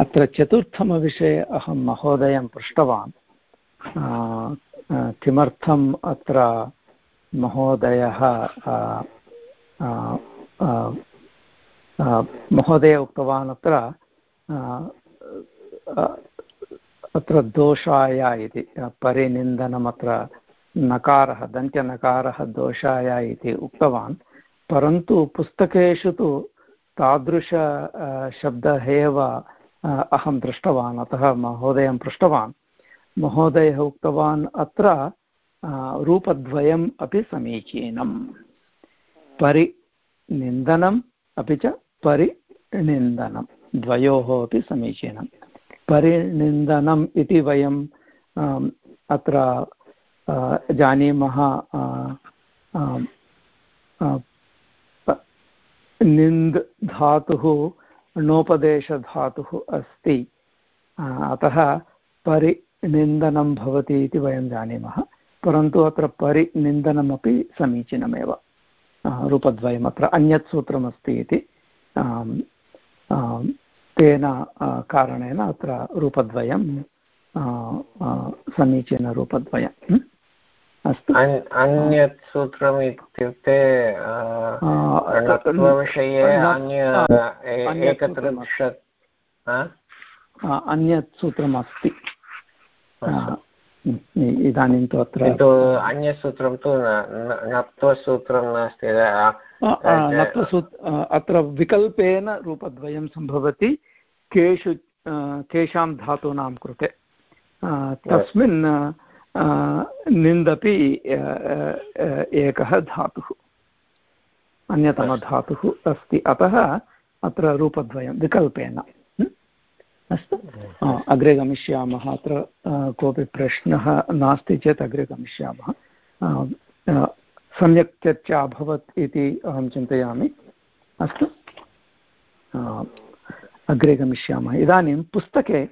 अत्र चतुर्थमविषये अहं महोदयं पृष्टवान्। किमर्थम् अत्र महोदयः महोदय उक्तवान् अत्र अत्र दोषाय इति, परिनिन्दनम् अत्र नकारः, दन्त्यनकारः दोषाय इति उक्तवान्। परन्तु पुस्तकेषु तु तादृश शब्दः एव अहं दृष्टवान्, अतः महोदयं पृष्टवान्। महोदयः उक्तवान् अत्र रूपद्वयम् अपि समीचीनं परिनिन्दनम् अपि च परिनिन्दनं द्वयोः अपि समीचीनं परिनिन्दनम् इति वयं अत्र जानीमः निन्द् धातुः णोपदेशधातुः अस्ति। अतः परिनिन्दनं भवति इति वयं जानीमः परन्तु अत्र परिनिन्दनमपि समीचीनमेव रूपद्वयम् अत्र अन्यत् सूत्रमस्ति इति तेन कारणेन अत्र रूपद्वयं समीचीनरूपद्वयम् अस्तु। अन्यत् सूत्रम् इत्युक्ते विषये अन्यत् सूत्रम् अस्ति इदानीं तु अत्र अन्यत् सूत्रं तु नत्वसूत्रं नास्ति अत्र विकल्पेन रूपद्वयं सम्भवति केषु केषां धातूनां कृते तस्मिन् निन्दपि एकः धातुः अन्यतमधातुः अस्ति अतः अत्र रूपद्वयं विकल्पेन अस्तु। अग्रे गमिष्यामः। अत्र कोऽपि प्रश्नः नास्ति चेत् अग्रे गमिष्यामः। सम्यक् चर्चा अभवत् इति अहं चिन्तयामि। अस्तु। अग्रे गमिष्यामः। इदानीं पुस्तके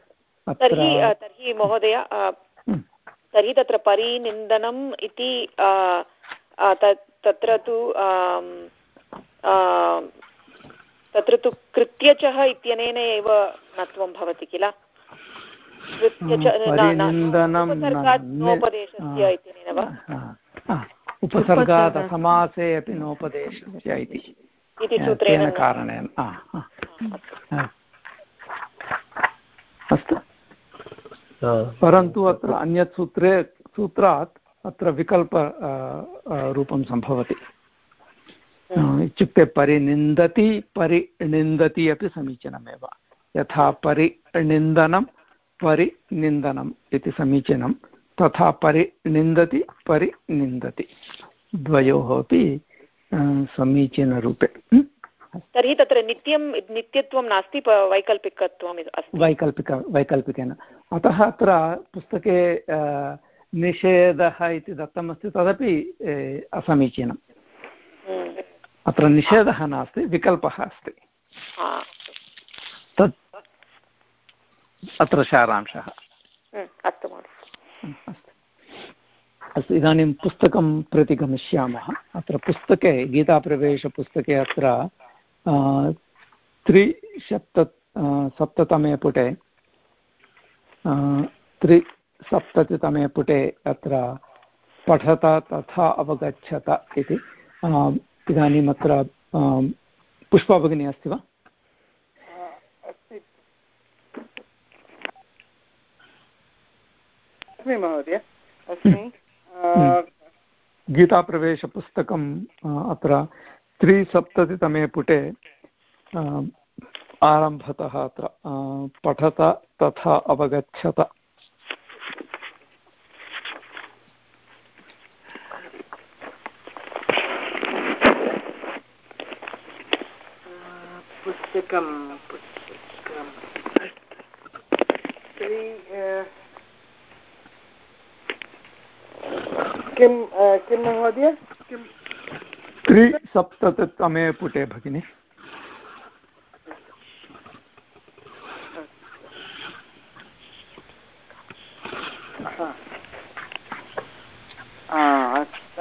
तर्हि तर्हि महोदय हम्म। तर्हि तत्र परिनिन्दनम् इति तत्र तु तत्र तु कृत्यचः इत्यनेन एव नत्वं भवति किल? नोपदेशस्य इत्यनेन वा? उपसर्गात् समासे अपि नोपदेशस्य इति। सूत्रेण कारणेन अस्तु। परन्तु अत्र अन्यत् सूत्रे सूत्रात् अत्र विकल्प रूपं सम्भवति। इत्युक्ते परिनिन्दति परिनिन्दति अपि समीचीनमेव। यथा परिनिन्दनं परिनिन्दनम् इति समीचीनं। तथा परिनिन्दति परिनिन्दति। द्वयोः अपि समीचीनरूपे। तर्हि तत्र नित्यं नित्यत्वं नास्ति वैकल्पिकत्वम् वैकल्पिक वैकल्पिकेन। अतः अत्र पुस्तके निषेधः इति दत्तमस्ति तदपि असमीचीनम्। हम्म। अत्र निषेधः नास्ति विकल्पः अस्ति। तत् अत्र सारांशः। अस्तु अस्तु। अस्तु इदानीं पुस्तकं प्रति गमिष्यामः। अत्र पुस्तके गीताप्रवेशपुस्तके अत्र त्रिसप्त सप्ततमे पुटे त्रिसप्ततितमे पुटे अत्र पठत तथा अवगच्छत इति इदानीम् अत्र पुष्पा भगिनी अस्ति वा? अस्मि महोदय अस्मि। गीताप्रवेशपुस्तकम् अत्र त्रिसप्ततितमे पुटे आरम्भतः अत्र पठत तथा अवगच्छत। पुस्तकं पुस्तकं किं किं महोदय? किं त्रिसप्ततितमे पुटे भगिनि।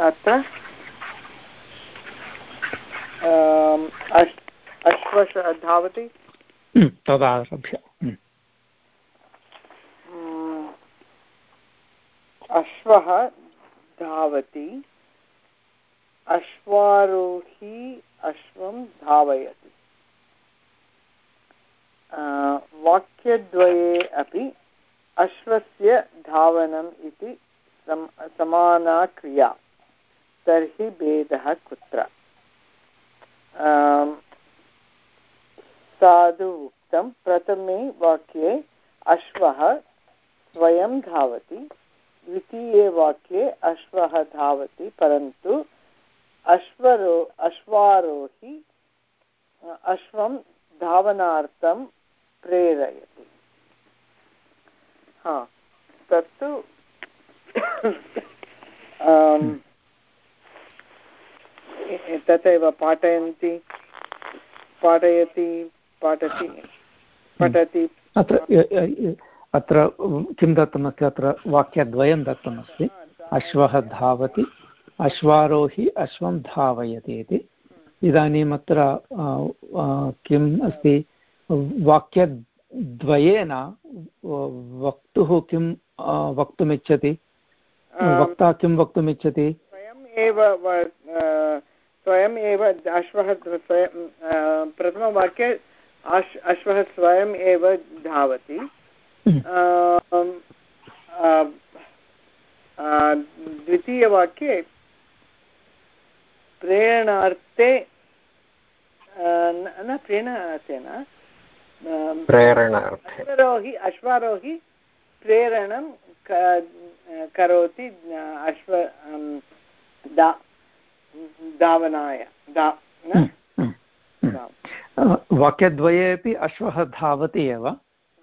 अत्र? अश्वश धावति तदारभ्य अश्वः धावति अश्वारोही अश्वं धावयति वाक्यद्वये अपि अश्वस्य धावनम् इति सम समाना क्रिया तर्हि भेदः कुत्र साधु उक्तं प्रथमे वाक्ये अश्वः स्वयं धावति, द्वितीये वाक्ये अश्वः धावति, परन्तु अश्वरो, अश्वारोहि, अश्वं धावनार्थं प्रेरयति। हा, तत्तु तथैव पाठयन्ति, पाठयति। पाठति पठति। अत्र अत्र किं दत्तमस्ति? अत्र वाक्यद्वयं दत्तमस्ति। अश्वः धावति अश्वारोहि अश्वं धावयति इति। इदानीम् अत्र किम् अस्ति? वाक्यद्वयेन वक्तुः किं वक्तुमिच्छति? वक्ता किं वक्तुमिच्छति? स्वयम् एव स्वयम् एव अश्वः प्रथमवाक्ये अश् अश्वः स्वयम् एव धावति हम्म। द्वितीयवाक्ये प्रेरणार्थे न प्रेरणार्थे न अश्वारोहि अश्वारोहि प्रेरणं करोति अश्व धावनाय हम्म, हम्म, हम्म। वाक्यद्वये अपि अश्वः धावति एव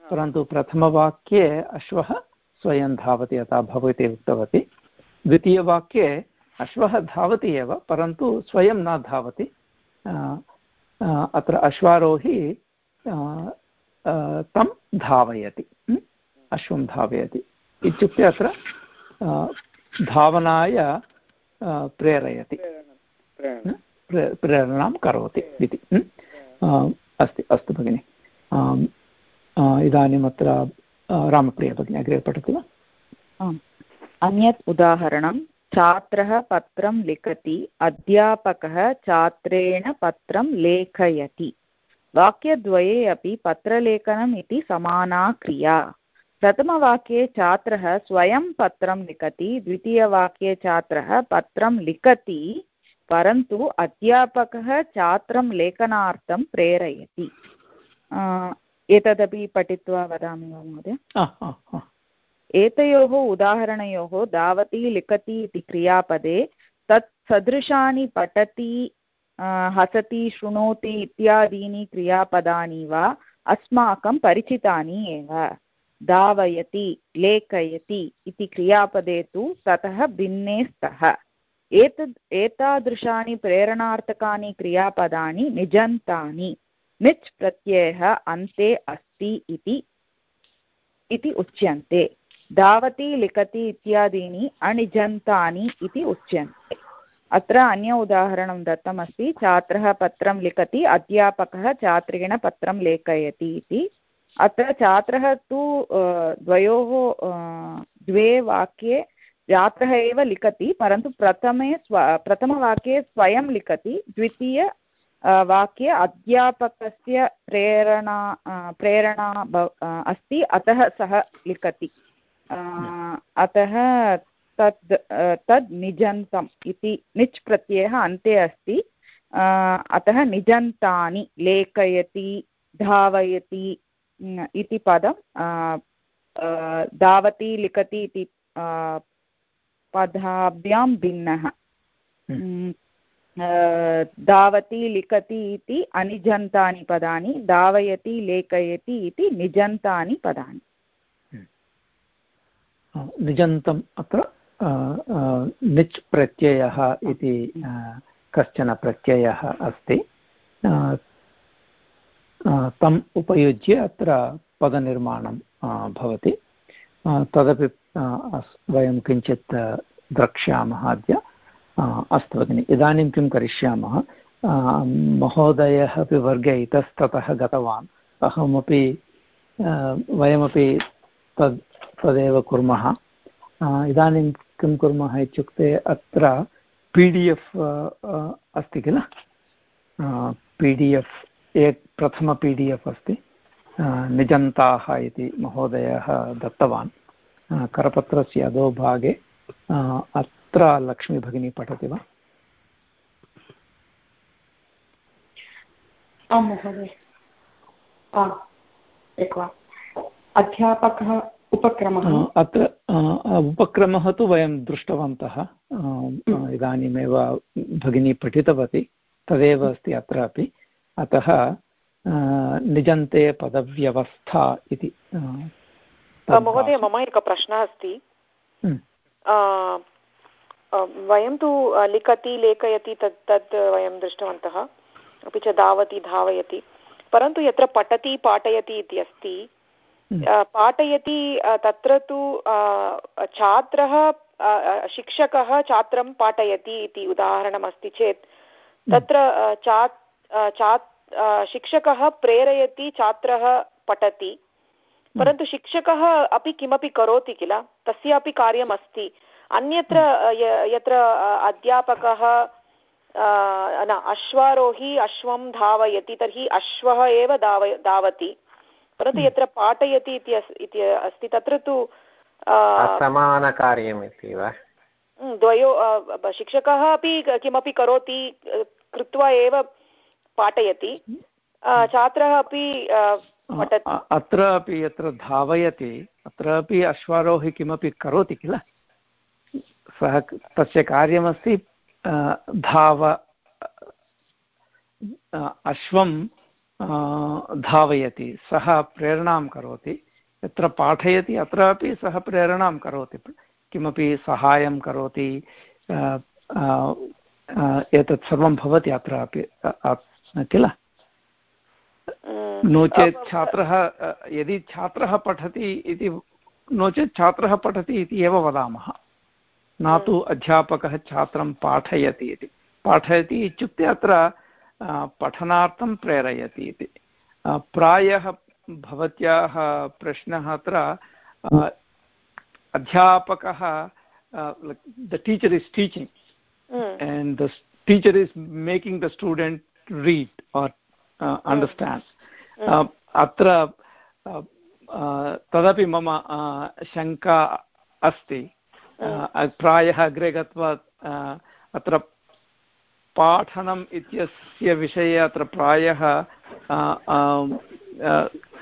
परन्तु प्रथमवाक्ये अश्वः स्वयं धावति यथा भवती उक्तवती। द्वितीयवाक्ये अश्वः धावति एव परन्तु स्वयं न धावति। अत्र अश्वारोही तं धावयति अश्वं धावयति। इत्युक्ते अत्र धावनाय प्रेरयति। प्रेरणां करोति इति अस्ति, अस्तु भगिनि। इदानीम् अत्र रामप्रिया भगिनी अग्रे पठति वा? अन्यत् उदाहरणं, छात्रः पत्रं लिखति, अध्यापकः छात्रेण पत्रं लेखयति। वाक्यद्वये अपि पत्रलेखनम् इति समाना क्रिया। प्रथमवाक्ये छात्रः स्वयं पत्रं लिखति, द्वितीयवाक्ये छात्रः पत्रं लिखति परन्तु अध्यापकः छात्रं लेखनार्थं प्रेरयति। एतदपि पठित्वा वदामि वा महोदय? एतयोः उदाहरणयोः धावति लिखति इति क्रियापदे तत् सदृशानि पठति हसति शृणोति इत्यादीनि क्रियापदानि वा अस्माकं परिचितानि एव। धावयति लेखयति इति क्रियापदे तु ततः भिन्ने स्तः। एतद् एतादृशानि प्रेरणार्थकानि क्रियापदानि निजन्तानि। निच् प्रत्ययः अन्ते अस्ति इति इति उच्यन्ते। धावति, लिखति इत्यादीनि अनिजन्तानि इति उच्यन्ते। अत्र अन्य उदाहरणं दत्तमस्ति, छात्रः पत्रं लिखति, अध्यापकः छात्रेण पत्रं लेखयति इति। अत्र छात्रः तु द्वयोः द्वे वाक्ये छात्रः एव लिखति, परन्तु प्रथमे स्व, प्रथमवाक्ये स्वयं लिखति, द्वितीय वाक्ये अध्यापकस्य प्रेरणा प्रेरणा अस्ति, अतः सः लिखति। अतः तद् तद् निजन्तम् इति, निच् प्रत्ययः अन्ते अस्ति। अतः निजन्तानि, लेखयति, धावयति इति पदं धावति, लिखति इति पदाभ्यां भिन्नः। धावति लिखति इति अनिजन्तानि पदानि धावयति लेखयति इति निजन्तानि पदानि। निजन्तम् अत्र निच् प्रत्ययः इति कश्चन प्रत्ययः अस्ति। तम् उपयुज्य अत्र पदनिर्माणं भवति। तदपि वयं किञ्चित् द्रक्ष्यामः अद्य. अस्तु भगिनि, इदानीं किं करिष्यामः? महोदयः अपि वर्गे इतस्ततः गतवान्. अहमपि वयमपि तद्, तदेव कुर्मः. इदानीं किं कुर्मः इत्युक्ते अत्र पि डि एफ् अस्ति किल? पि डि एफ्, एक प्रथम पि डि एफ् अस्ति. निजन्ताः इति महोदयः दत्तवान्. करपत्रस्य अधोभागे अत्र लक्ष्मीभगिनी पठति वा? आं महोदय। एकवारम् अध्यापकः उपक्रमः? अत्र उपक्रमः तु वयं दृष्टवन्तः। इदानीमेव भगिनी पठितवती तदेव अस्ति अत्रापि अतः निजन्ते पदव्यवस्था इति महोदय मम एकः प्रश्नः अस्ति। वयं तु लिखति लेखयति तत् तत् वयं दृष्टवन्तः। अपि च धावति धावयति। परन्तु यत्र पठति पाठयति इति अस्ति पाठयति तत्र तु छात्रः शिक्षकः छात्रं पाठयति इति उदाहरणमस्ति चेत् तत्र चा चा शिक्षकः प्रेरयति छात्रः पठति। परन्तु शिक्षकः अपि किमपि करोति किल? तस्यापि कार्यम् अस्ति अन्यत्र यत्र अध्यापकः न अश्वारोही अश्वं धावयति तर्हि अश्वः एव धाव धावति परन्तु हम्म। यत्र पाठयति इति अस्ति तत्र तु समानकार्यम् इति वा? हम्म, द्वयो शिक्षकः अपि किमपि करोति कृत्वा एव पाठयति। हम्म। छात्रः अपि अत्र अपि यत्र धावयति अत्रापि अश्वारोहि किमपि करोति किल? सः तस्य कार्यमस्ति धाव अश्वं धावयति सः प्रेरणां करोति यत्र पाठयति अत्रापि सः प्रेरणां करोति किमपि सहायं करोति एतत् सर्वं भवति अत्रापि किल? नो चेत् छात्रः यदि छात्रः पठति इति नो चेत् छात्रः पठति इति एव वदामः। न तु अध्यापकः छात्रं पाठयति इति। पाठयति इत्युक्ते अत्र पठनार्थं प्रेरयति इति। प्रायः भवत्याः प्रश्नः अत्र अध्यापकः the teacher is teaching and the teacher is making the student read or understand अत्र तदपि मम शङ्का अस्ति। प्रायः अग्रे गत्वा अत्र पाठनम् इत्यस्य विषये अत्र प्रायः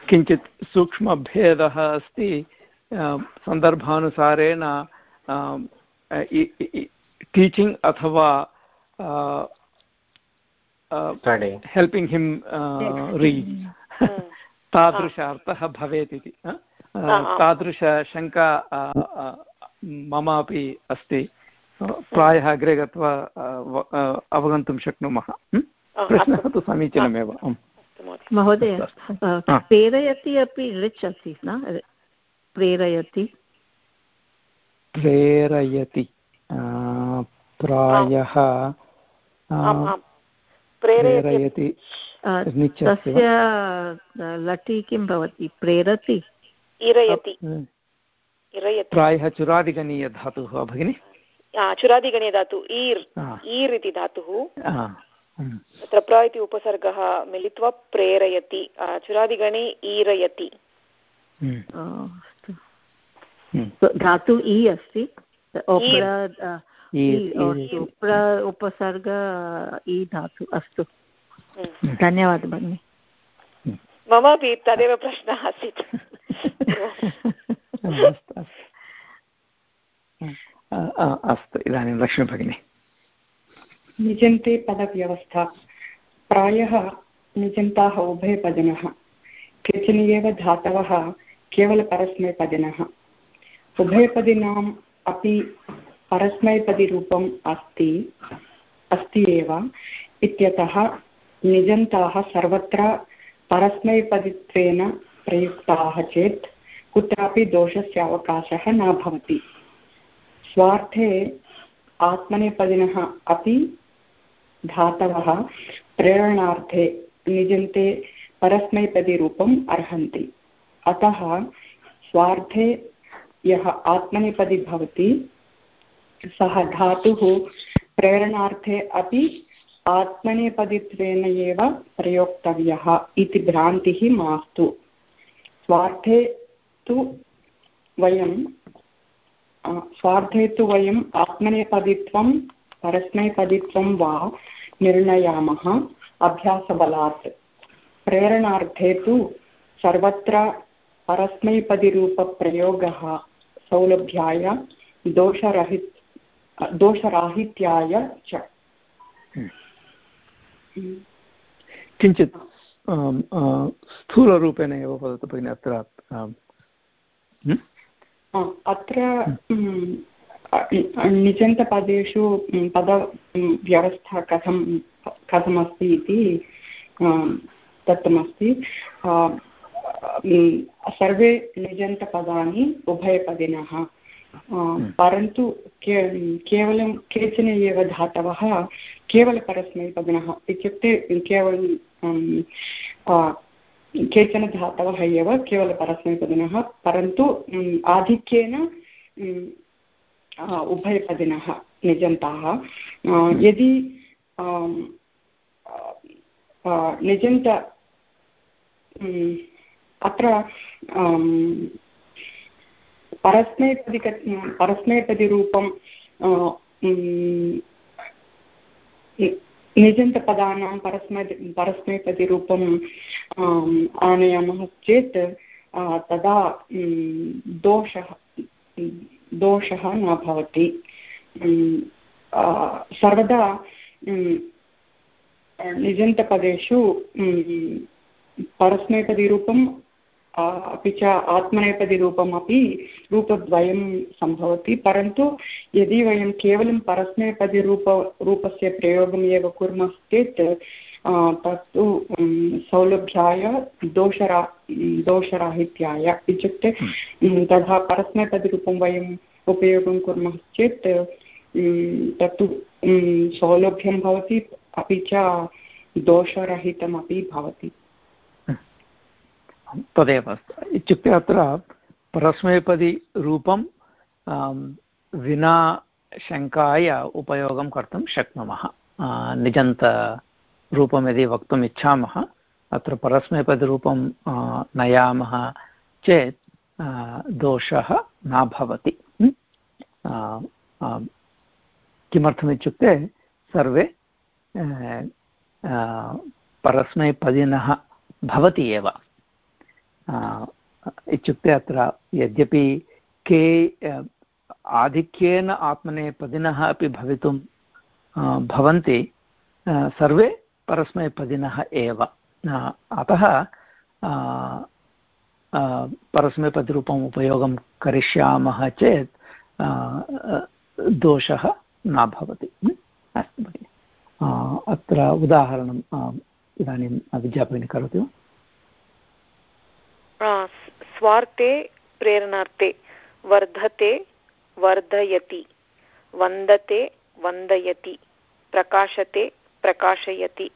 किञ्चित् सूक्ष्मभेदः अस्ति। सन्दर्भानुसारेण टीचिङ्ग् अथवा हेल्पिङ्ग् हिम् रीड् <laughs> तादृश अर्थः भवेत् इति तादृशशङ्का मम अपि अस्ति। प्रायः अग्रे गत्वा अवगन्तुं शक्नुमः। प्रश्नः तु समीचीनमेव। महोदय। प्रेरयति अपि लिच् अस्ति न? प्रेरयति। प्रेरयति प्रायः प्रेरयति। तस्य लटि किं भवति? प्रेरति? इरयति। प्रायः चुरादिगणीयधातुः वा भगिनि? चुरादिगणीयधातु ईर्। ईर् इति धातुः। तत्र प्र इति उपसर्गः मिलित्वा प्रेरयति। चुरादिगणे ईरयति। धातु इ अस्ति। उपसर्ग इ धातु अस्तु धन्यवादः भगिनि ममापि तदेव प्रश्नः आसीत् अस्तु इदानीं लक्ष्मी भगिनी निजन्ते पदव्यवस्था प्रायः निजन्ताः उभयपदिनः केचन एव धातवः केवलपरस्मैपदिनः उभयपदिनाम् अपि परस्मैपदिरूपम् अस्ति अस्ति एव। इत्यतः निजन्ताः सर्वत्र परस्मैपदित्वेन प्रयुक्ताः चेत् कुत्रापि दोषस्य अवकाशः न भवति। स्वार्थे आत्मनेपदिनः अपि धातवः प्रेरणार्थे निजन्ते परस्मैपदिरूपम् अर्हन्ति। अतः स्वार्थे यः आत्मनेपदी भवति सः धातुः प्रेरणार्थे अपि आत्मनेपदित्वेन एव प्रयोक्तव्यः इति भ्रान्तिः मास्तु। स्वार्थे तु वयं स्वार्थे तु वयम् आत्मनेपदित्वं, परस्मैपदित्वं वा निर्णयामः अभ्यासबलात्। प्रेरणार्थे तु सर्वत्र परस्मैपदिरूपप्रयोगः सौलभ्याय दोषरहि दोषराहित्याय च। किञ्चित् स्थूलरूपेण एव वदतु भगिनि अत्र अत्र निजन्तपदेषु पदव्यवस्था कथं कथमस्ति इति दत्तमस्ति। सर्वे निजन्तपदानि उभयपदिनः। परन्तु के केवलं केचन एव धातवः केवलपरस्मैपदिनः इत्युक्ते केवलं केचन धातवः एव केवलपरस्मैपदिनः परन्तु आधिक्येन उभयपदिनः निजन्ताः। यदि निजन्त अत्र परस्मैपदिक परस्मैपदिरूपं निजन्तपदानां परस्मै परस्मैपदिरूपम् आनयामः चेत् तदा दोषः दोषः न भवति। सर्वदा निजन्तपदेषु परस्मैपदिरूपम् अपि च आत्मनेपदिरूपम् अपि रूपद्वयं सम्भवति परन्तु यदि वयं केवलं परस्मैपदिरूप रूपस्य प्रयोगम् एव कुर्मश्चेत् तत्तु सौलभ्याय दोषरा दोषराहित्याय इत्युक्ते तथा परस्मैपदिरूपं वयम् उपयोगं कुर्मः चेत् तत्तु सौलभ्यं भवति अपि च दोषरहितमपि भवति। तदेव इत्युक्ते अत्र परस्मैपदी रूपं विना शङ्काय उपयोगं कर्तुं शक्नुमः। निजन्तरूपं यदि वक्तुम् इच्छामः, अत्र परस्मैपदरूपं नयामः चेत् दोषः न भवति। किमर्थमित्युक्ते सर्वे परस्मैपदिनः भवति एव। इत्युक्ते अत्र यद्यपि के आधिक्येन आत्मनेपदिनः अपि भवितुं भवन्ति सर्वे परस्मैपदिनः एव। अतः परस्मैपदिरूपम् उपयोगं करिष्यामः चेत् दोषः न भवति। अस्तु, भगिनि। अत्र उदाहरणम् इदानीं विज्ञापने करोति वा? स्वार्थे प्रेरणार्थे वर्धते वर्धयति वन्दते वन्दयति प्रकाशते प्रकाशयति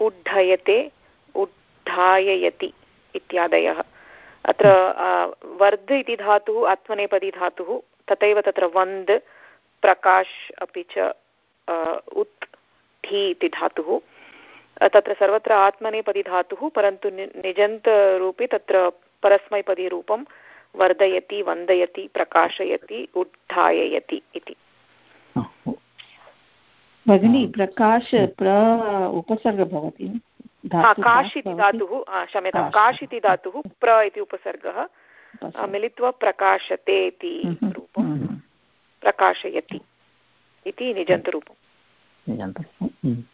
उड्ढयते उड्ढाययति इत्यादयः अत्र वर्ध इति धातुः आत्मनेपदी धातुः तथैव तत्र वन्द् प्रकाश् अपि च उत् ठी इति धातुः तत्र सर्वत्र आत्मनेपदी धातुः परन्तु निजन्तरूपे तत्र परस्मैपदीरूपं वर्धयति वन्दयति प्रकाशयति उद्धाययति इति। भगिनि प्रकाश प्र उपसर्ग भवति काश् इति धातुः क्षम्यतां काश्। इति धातुः प्र इति उपसर्गः मिलित्वा प्रकाशते इति हम्म, रूपं। हम्म। प्रकाशयति इति निजन्तरूपं। हम्म।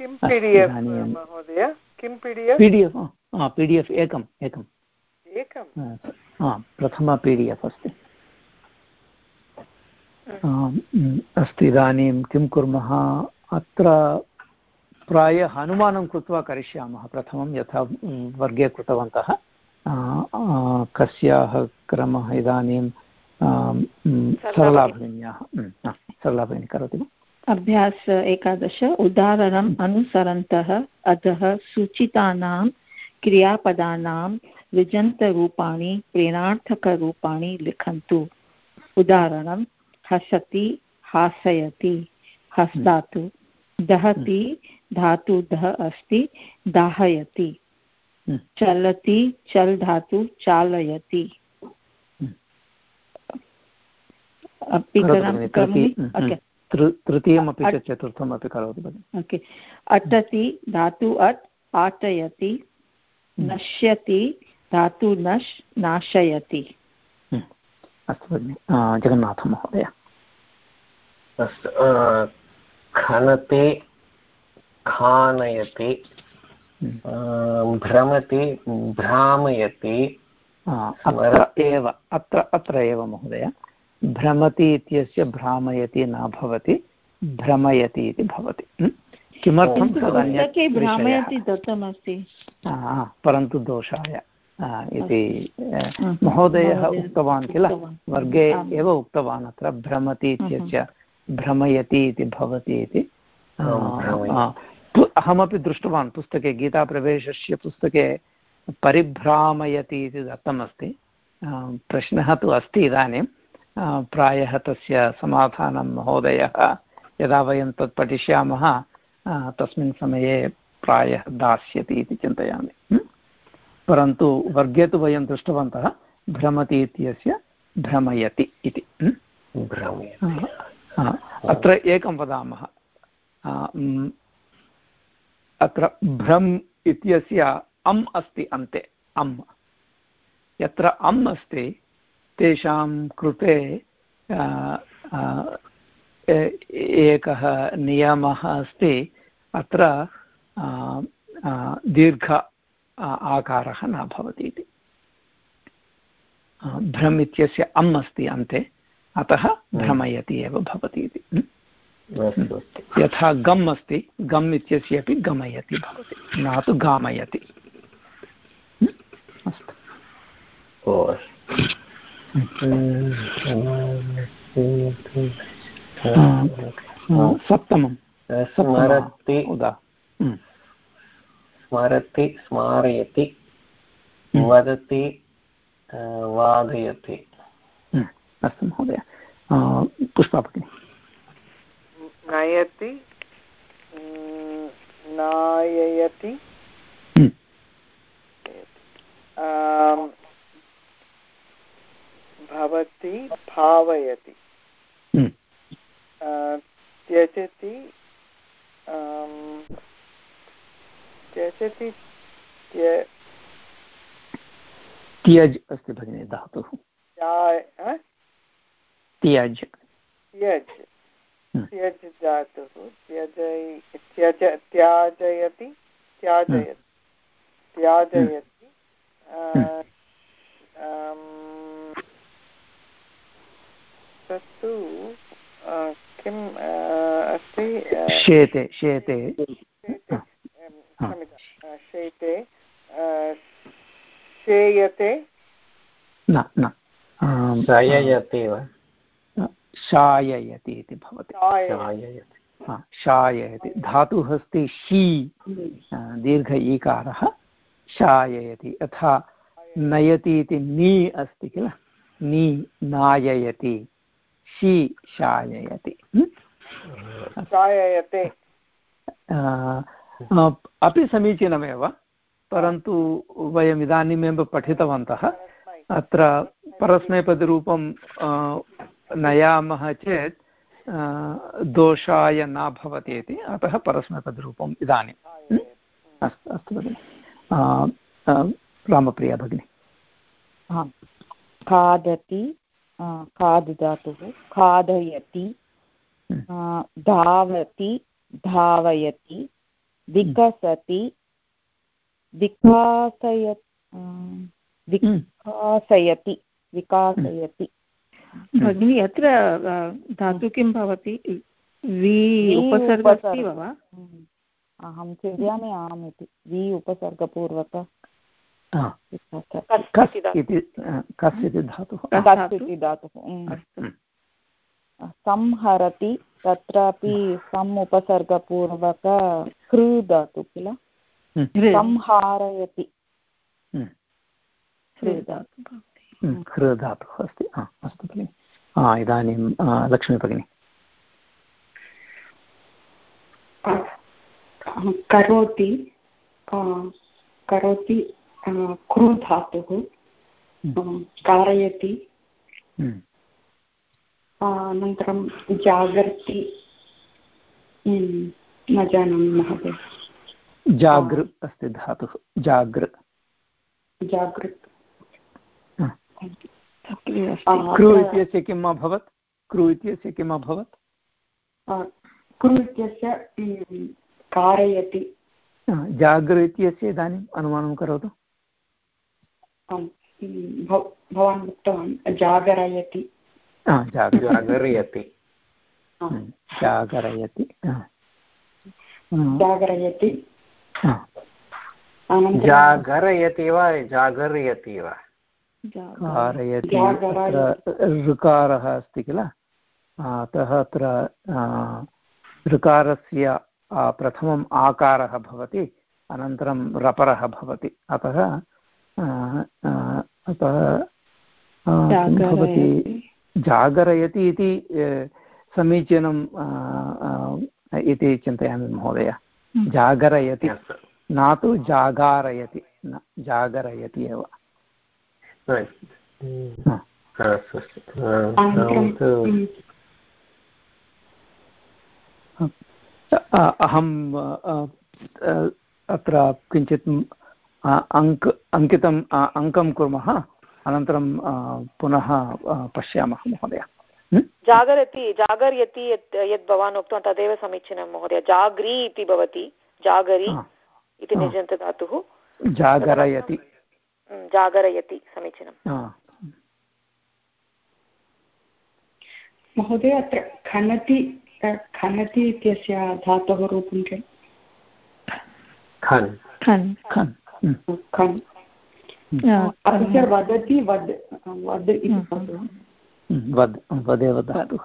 किं पि डि एफ् महोदय? किं P D F P D F P D F एकम्? एकम् एकं प्रथम पी डि एफ् अस्ति अस्तु इदानीं किं कुर्मः? अत्र प्रायः अनुमानं कृत्वा करिष्यामः प्रथमं यथा वर्गे कृतवन्तः। कस्याः क्रमः इदानीं सरला भगिन्याः सरला भगिनी करोति वा? अभ्यास एकादश उदाहरणम् अनुसरन्तः अधः सूचितानां क्रियापदानां विजन्तरूपाणि प्रेणार्थकरूपाणि लिखन्तु। उदाहरणं हसति हासयति हस्दातु दहति धातु दः अस्ति दाहयति। हम्म। चलति चल् धातु चालयति। हम्म। तृतीयमपि च चतुर्थमपि करोतु ओके। अटति धातु अट् आटयति नश्यति धातु नश् नाशयति। हम्म। अस्तु भगिनि। जगन्नाथमहोदय। अस्तु खनति खानयति हम्म। भ्रमति भ्रामयति एव अत्र अत्र एव महोदय। भ्रमति इत्यस्य भ्रामयति न भवति भ्रमयति इति भवति। हम्म। किमर्थं भ्रामयति दत्तमस्ति। परन्तु दोषाय इति महोदयः उक्तवान् किल? वर्गे एव उक्तवान् अत्र भ्रमति इत्यस्य भ्रमयति इति भवति इति। अहमपि दृष्टवान् पुस्तके गीताप्रवेशस्य पुस्तके परिभ्रामयति इति दत्तमस्ति। प्रश्नः तु अस्ति इदानीं प्रायः तस्य समाधानं महोदयः। यदा वयं तत् पठिष्यामः तस्मिन् समये प्रायः दास्यति इति चिन्तयामि। परन्तु वर्गे तु वयं दृष्टवन्तः भ्रमति इत्यस्य भ्रमयति इति। अत्र एकं वदामः। अत्र भ्रम् इत्यस्य अम् अस्ति अन्ते। अम्। यत्र अम् अस्ति तेषां कृते एकः नियमः अस्ति अत्र दीर्घ आकारः न भवति इति। भ्रम् इत्यस्य अम् अस्ति अन्ते अतः भ्रमयति एव भवति इति। यथा गम् अस्ति गम् इत्यस्य अपि गमयति भवति न तु गामयति। अस्तु। सप्तमं। स्मरति। उदा। स्मरति स्मारयति वदति वादयति। अस्तु महोदय। पुष्पा भगिनि नयति नाययति। भवति भावयति। त्यजति त्यजति त्यज् अस्ति भगिनि धातुः। त्यज्। त्यज्। त्यज् धातुः। त्यजै त्यज त्याजयति त्याजयति। त्याजयति तत्तु किम् अस्ति शेते शेते शेते शेयते न न। शययति वा? शाययति इति भवति। शाययति धातुः अस्ति शी दीर्घ ईकारः शाययति यथा नयति इति नी अस्ति किल? नी नाययति। शी शाययति शाययते अपि समीचीनमेव परन्तु वयम् इदानीमेव पठितवन्तः। अत्र परस्मैपदरूपं नयामः चेत् दोषाय न भवति इति अतः परस्मैपदरूपम् इदानीम् अस्तु अस्तु भगिनि। रामप्रिया भगिनि। खादति खाद् धातुः खादयति धावति धावयति विकसति विकासय विकासयति विकासयति। भगिनि अत्र धातु किं भवति? वि उपसर्ग अस्ति वा? अहं चिन्तयामि आम् इति। वि उपसर्गपूर्वक। कस् इति धातुः. कस् इति धातुः संहरति तत्रापि सम् उपसर्गपूर्वक कृ धातु किल? संहारयति. कृ धातुः. अस्ति. अस्तु भगिनि. इदानीं लक्ष्मी भगिनि. करोति करोति कृ धातुः कारयति। अनन्तरं जागर्ति। न जानामि महोदय। जागृ अस्ति धातुः जागृ। जागृत्। क्रू इत्यस्य किम् अभवत्? क्रू इत्यस्य किम् अभवत्? क्रू इत्यस्य कारयति। जागृ इत्यस्य इदानीम् अनुमानं करोतु। भवान् उक्तवान् जागरयति। जागरयति। जागरयति जागरयति। जागरयति वा जागर्यति वा? कारयति ऋकारः अस्ति किल? अतः अत्र ऋकारस्य प्रथमम् आकारः भवति अनन्तरं रपरः भवति। अतः अतः भवति? जागरयति इति समीचीनं इति चिन्तयामि महोदय। जागरयति। न तु जागारयति। न जागरयति एव। अहं अत्र किञ्चित् अङ्क अङ्कितम् अङ्कं कुर्मः अनन्तरं पुनः पश्यामः महोदय। जागरति जागर्यति यत् यद् भवान् उक्तवान् तदेव समीचीनं महोदय। जाग्री इति भवति जागरि इति निजन्तधातुः जागरयति। जागरयति समीचीनं महोदय अत्र खनति खनति इत्यस्य धातोः रूपं किम्? खन्। खन्। खन्। खन् अपि च वदति वद् वद् इति वद् वदेव धातुः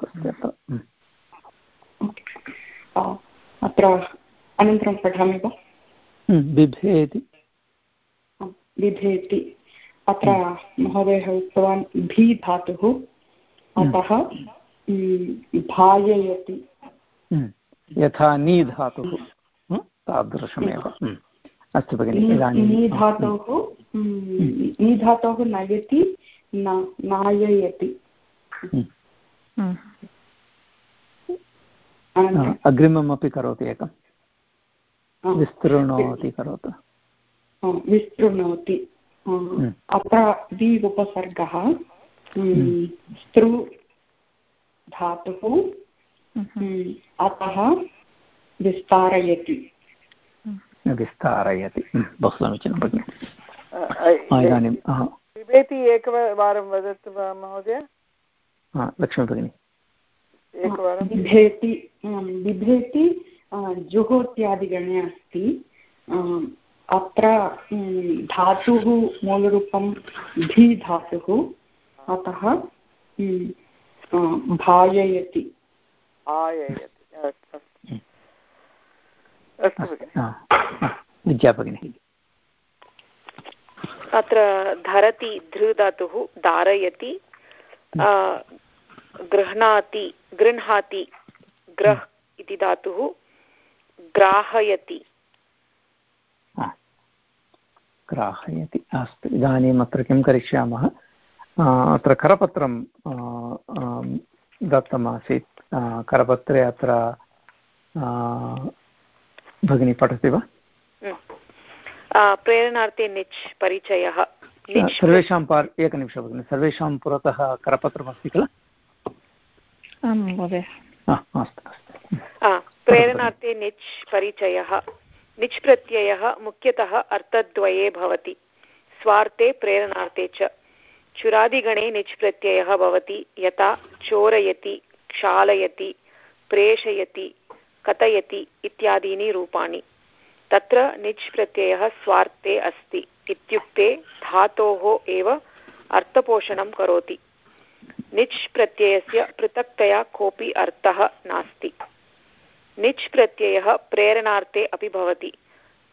अत्र। अनन्तरं पठामि वा? बिभेति। बिभेति। अत्र महोदयः उक्तवान् भी धातुः। अतः भाययति। यथा नी धातुः। तादृशमेव। अस्तु भगिनि इदानीं धातोः नी धातोः नयति नाययति। अग्रिममपि करोतु एकं। विस्तृणोति करोतु। विस्तृणोति। अत्र वि उपसर्गः। स्तृ धातुः। अतः विस्तारयति। विस्तारयति। बहु समीचीनं भगिनि। इदानीं पिबेति एकवारं वदतु वा महोदय? लक्ष्मी भगिनि। एकवारं। बिभेति बिभेति जुहोत्यादिगणे अस्ति। अत्र धातुः मूलरूपं धी धातुः अतः भाययति। विद्या भगिनि। अत्र धरति धृधातुः धारयति गृह्णाति गृह्णाति ग्रह् इति धातुः ग्राहयति। ग्राहयति अस्तु। इदानीम् अत्र किं करिष्यामः? अत्र करपत्रं दत्तमासीत्। करपत्रे अत्र भगिनी पठति वा? प्रेरणार्थे निच् परिचयः। सर्वेषां पार् एकनिमिषं भगिनि सर्वेषां पुरतः करपत्रमस्ति किल? आं महोदय। अस्तु अस्तु। प्रेरणार्थे निच् परिचयः। निच् प्रत्ययः मुख्यतः अर्थद्वये भवति। स्वार्थे प्रेरणार्थे च। चुरादिगणे निच् प्रत्ययः भवति। यथा चोरयति क्षालयति प्रेषयति कथयति इत्यादीनि रूपाणि। तत्र निच् प्रत्ययः स्वार्थे अस्ति इत्युक्ते धातोः एव अर्थपोषणं करोति। निच् प्रत्ययस्य पृथक्तया कोऽपि अर्थः नास्ति। निच् प्रत्ययः प्रेरणार्थे अपि भवति।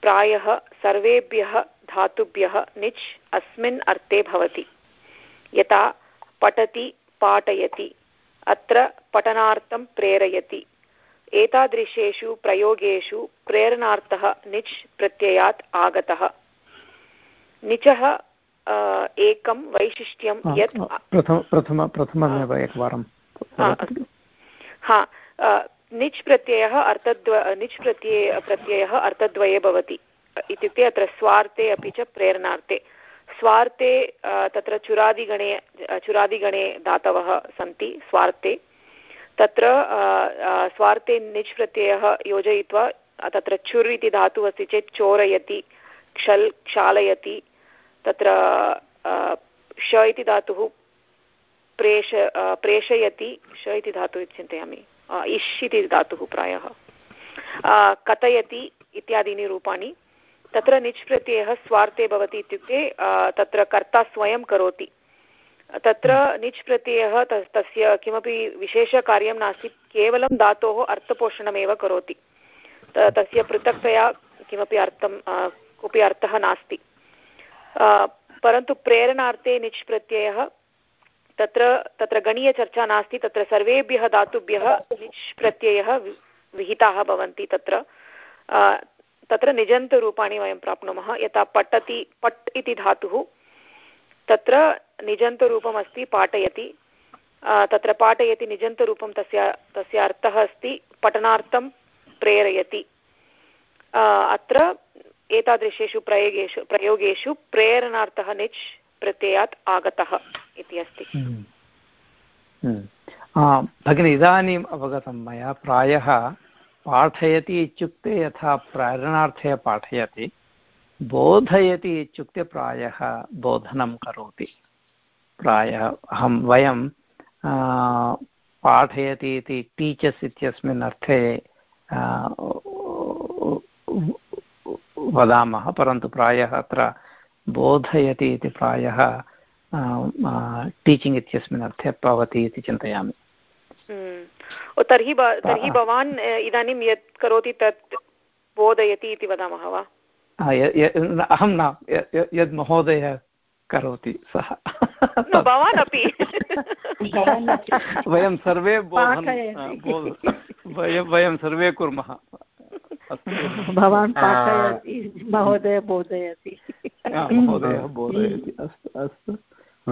प्रायः सर्वेभ्यः धातुभ्यः निच् अस्मिन् अर्थे भवति। यथा पठति पाठयति, अत्र पठनार्थं प्रेरयति। एतादृशेषु प्रयोगेषु प्रेरणार्थः निच् प्रत्ययात् आगतः। निचः एकं वैशिष्ट्यं यत् प्रथम प्रथममेव एकवारं हा निच् प्रत्ययः अर्थद्व निच् प्रत्यय प्रत्ययः अर्थद्वये भवति। इत्युक्ते अत्र स्वार्थे अपि च प्रेरणार्थे। स्वार्थे तत्र चुरादिगणे चुरादिगणे धातवः सन्ति स्वार्थे। तत्र स्वार्थे निच् प्रत्ययः योजयित्वा तत्र चुर् इति धातुः अस्ति चेत् चोरयति, क्षल्, क्षालयति, तत्र श इति धातुः प्रेष प्रेषयति, श इति धातुः इति चिन्तयामि इष् इति धातुः प्रायः कथयति इत्यादीनि रूपाणि, तत्र निच् प्रत्ययः स्वार्थे भवति इत्युक्ते तत्र कर्ता स्वयं करोति तत्र निच् प्रत्ययः तस्य किमपि विशेषकार्यं नास्ति, केवलं धातोः अर्थपोषणमेव करोति। तस्य पृथक्तया किमपि अर्थं कोऽपि अर्थः नास्ति। परन्तु प्रेरणार्थे निच् प्रत्ययः तत्र तत्र गणीयचर्चा नास्ति, तत्र सर्वेभ्यः धातुभ्यः निच् प्रत्ययः विहिताः भवन्ति तत्र। तत्र निजन्तरूपाणि वयं प्राप्नुमः, यथा पठति, पट् इति धातुः। तत्र निजन्तरूपमस्ति, पाठयति तत्र पाठयति निजन्तरूपं तस्य तस्य अर्थः अस्ति, पठनार्थं प्रेरयति अत्र एतादृशेषु प्रयोगेषु प्रयोगेषु प्रेरणार्थः निच् प्रत्ययात् आगतः इति अस्ति हम्म। हम्म। भगिनि, इदानीम् अवगतं मया, प्रायः पाठयति इत्युक्ते यथा प्रेरणार्थे पाठयति बोधयति इत्युक्ते प्रायः बोधनं करोति। प्रायः अहं वयं पाठयति इति टीचर्स् इत्यस्मिन् अर्थे वदामः परन्तु प्रायः अत्र बोधयति इति प्रायः टीचिङ्ग् इत्यस्मिन् अर्थे भवति इति चिन्तयामि। हम्म। तर्हि तर्हि भवान् इदानीं यत् करोति तत् बोधयति इति वदामः वा? अहं न यद् महोदय करोति सः। भवान् अपि। वयं सर्वे वयं सर्वे कुर्मः। भवान् पाठयति महोदय बोधयति। महोदयः बोधयति। अस्तु अस्तु।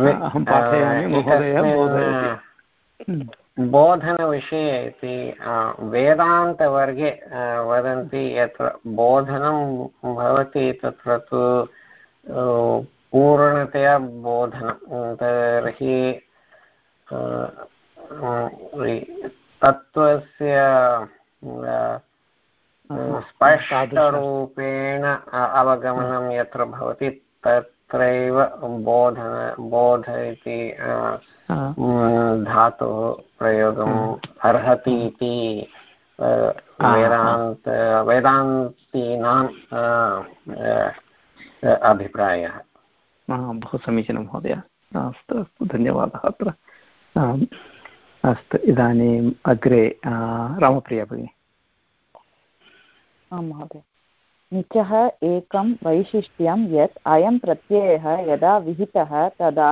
अहं पाठयामि महोदयः बोधयति। बोधनविषये इति वेदान्तवर्गे वदन्ति यत्र बोधनं भवति तत्र तु पूर्णतया बोधनं तर्हि तत्त्वस्य स्पष्टरूपेण अवगमनं यत्र भवति तत्रैव बोधन बोध इति धातोः प्रयोगम् अर्हति इति वेदान्त वेदान्तीनां अभिप्रायः। बहु समीचीनं महोदय। अस्तु अस्तु धन्यवादः अत्र। अस्तु इदानीम् अग्रे रामप्रिया भगिनी। आं महोदय। निचः एकं वैशिष्ट्यं यत् अयं प्रत्ययः यदा विहितः तदा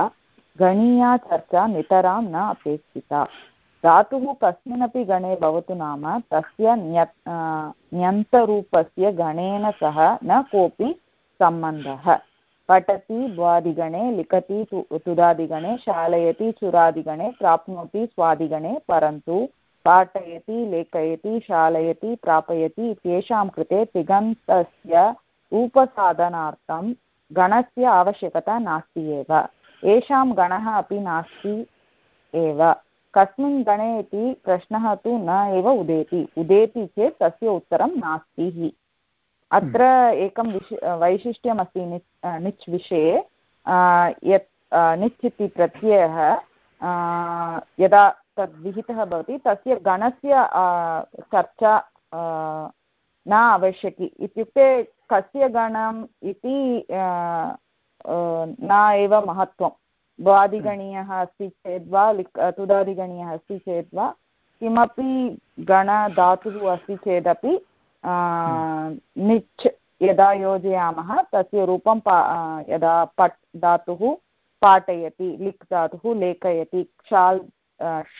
गणीया चर्चा नितरां न अपेक्षिता। धातुः कस्मिन्नपि गणे भवतु नाम, तस्य ण्यन्तरूपस्य गणेन सह न कोऽपि सम्बन्धः। पठति, द्वादिगणे, लिखति तुदादिगणे, शालयति, चुरादिगणे, प्राप्नोति, स्वादिगणे, परन्तु पाठयति, लेखयति, शालयति, प्रापयति इत्येषां कृते तिङन्तस्य उपसाधनार्थं गणस्य आवश्यकता नास्ति एव। येषां गणः अपि नास्ति एव। कस्मिन् गणे इति प्रश्नः तु न एव उदेति। उदेति चेत् तस्य उत्तरं नास्ति अत्र एकं विश, वैशिष्ट्यमस्ति निच् निच् विषये। यत् निच् इति प्रत्ययः यदा तद् विहितः भवति, तस्य गणस्य चर्चा न आवश्यकी। इत्युक्ते कस्य गणम् इति न एव महत्त्वं। द्वादिगणीयः अस्ति चेत् वा लिक् तुदादिगणीयः अस्ति चेत् वा, किमपि गणधातुः अस्ति चेदपि निच् यदा योजयामः, तस्य रूपं यदा पट् धातुः पाठयति लिक् धातुः लेखयति क्षाल्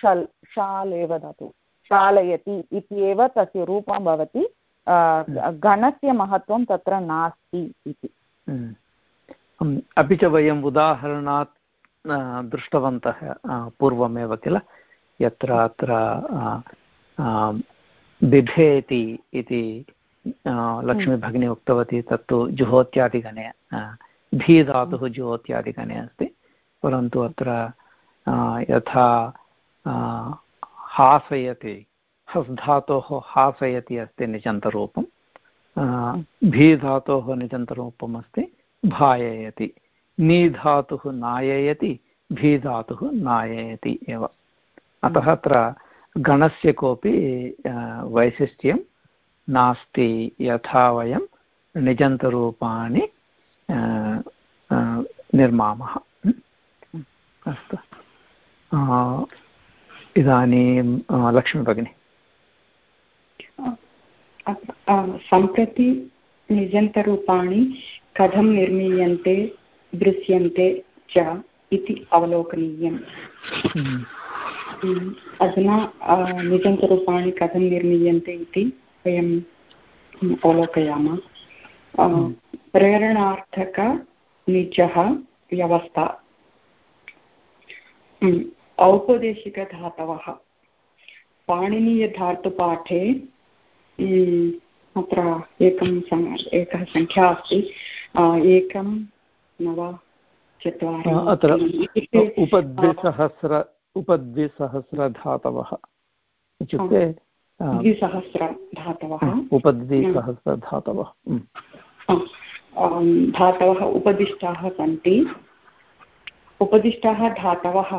शल् शाल् एव धातुः। शालयति इत्येव तस्य रूपं भवति। गणस्य महत्त्वं तत्र नास्ति इति। हम्म। अपि च वयम् उदाहरणात् दृष्टवन्तः पूर्वमेव किल? यत्र अत्र बिभेति इति लक्ष्मीभगिनी उक्तवती तत्तु जुहोत्यादिगणे भी धातुः जुहोत्यादिगणे अस्ति। परन्तु अत्र यथा हासयति हस् धातोः हासयति अस्ति निजन्तरूपं भी धातोः निजन्तरूपम् अस्ति भाययति नी धातुः नाययति भी धातुः नाययति एव। अतः अत्र गणस्य कोऽपि वैशिष्ट्यं नास्ति यथा वयं निजन्तरूपाणि निर्मामः। अस्तु। इदानीं लक्ष्मीभगिनी सम्प्रति निजन्तरूपाणि कथं निर्मीयन्ते दृश्यन्ते च इति अवलोकनीयम् हम्म। अधुना निजन्तरूपाणि कथं निर्मीयन्ते इति वयम् अवलोकयामः हम्म। प्रेरणार्थकनिजः व्यवस्था हम्म। औपदेशिकधातवः। पाणिनीयधातुपाठे अत्र एकं एकः सङ्ख्या अस्ति एकं नव चत्वारि अत्र उपद्विसहस्र उपद्विसहस्रधातवः इत्युक्ते द्विसहस्रधातवः। उपद्विसहस्रधातवः धातवः उपदिष्टाः सन्ति। उपदिष्टाः धातवः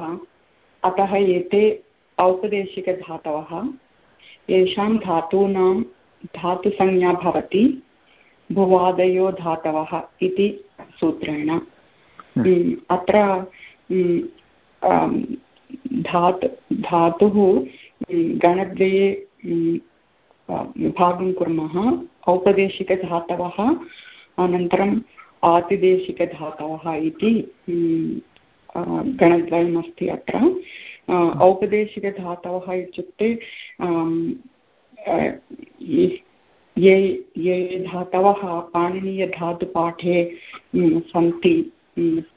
अतः एते औपदेशिकधातवः। येषां धातूनां धातुसंज्ञा भवति भुवादयो धातवः इति सूत्रेण। अत्र धात् धातुः गणद्वये विभागं कुर्मः औपदेशिकधातवः अनन्तरम् आतिदेशिकधातवः इति गणद्वयमस्ति अत्र। औपदेशिकधातवः इत्युक्ते ये ये धातवः पाणिनीयधातुपाठे सन्ति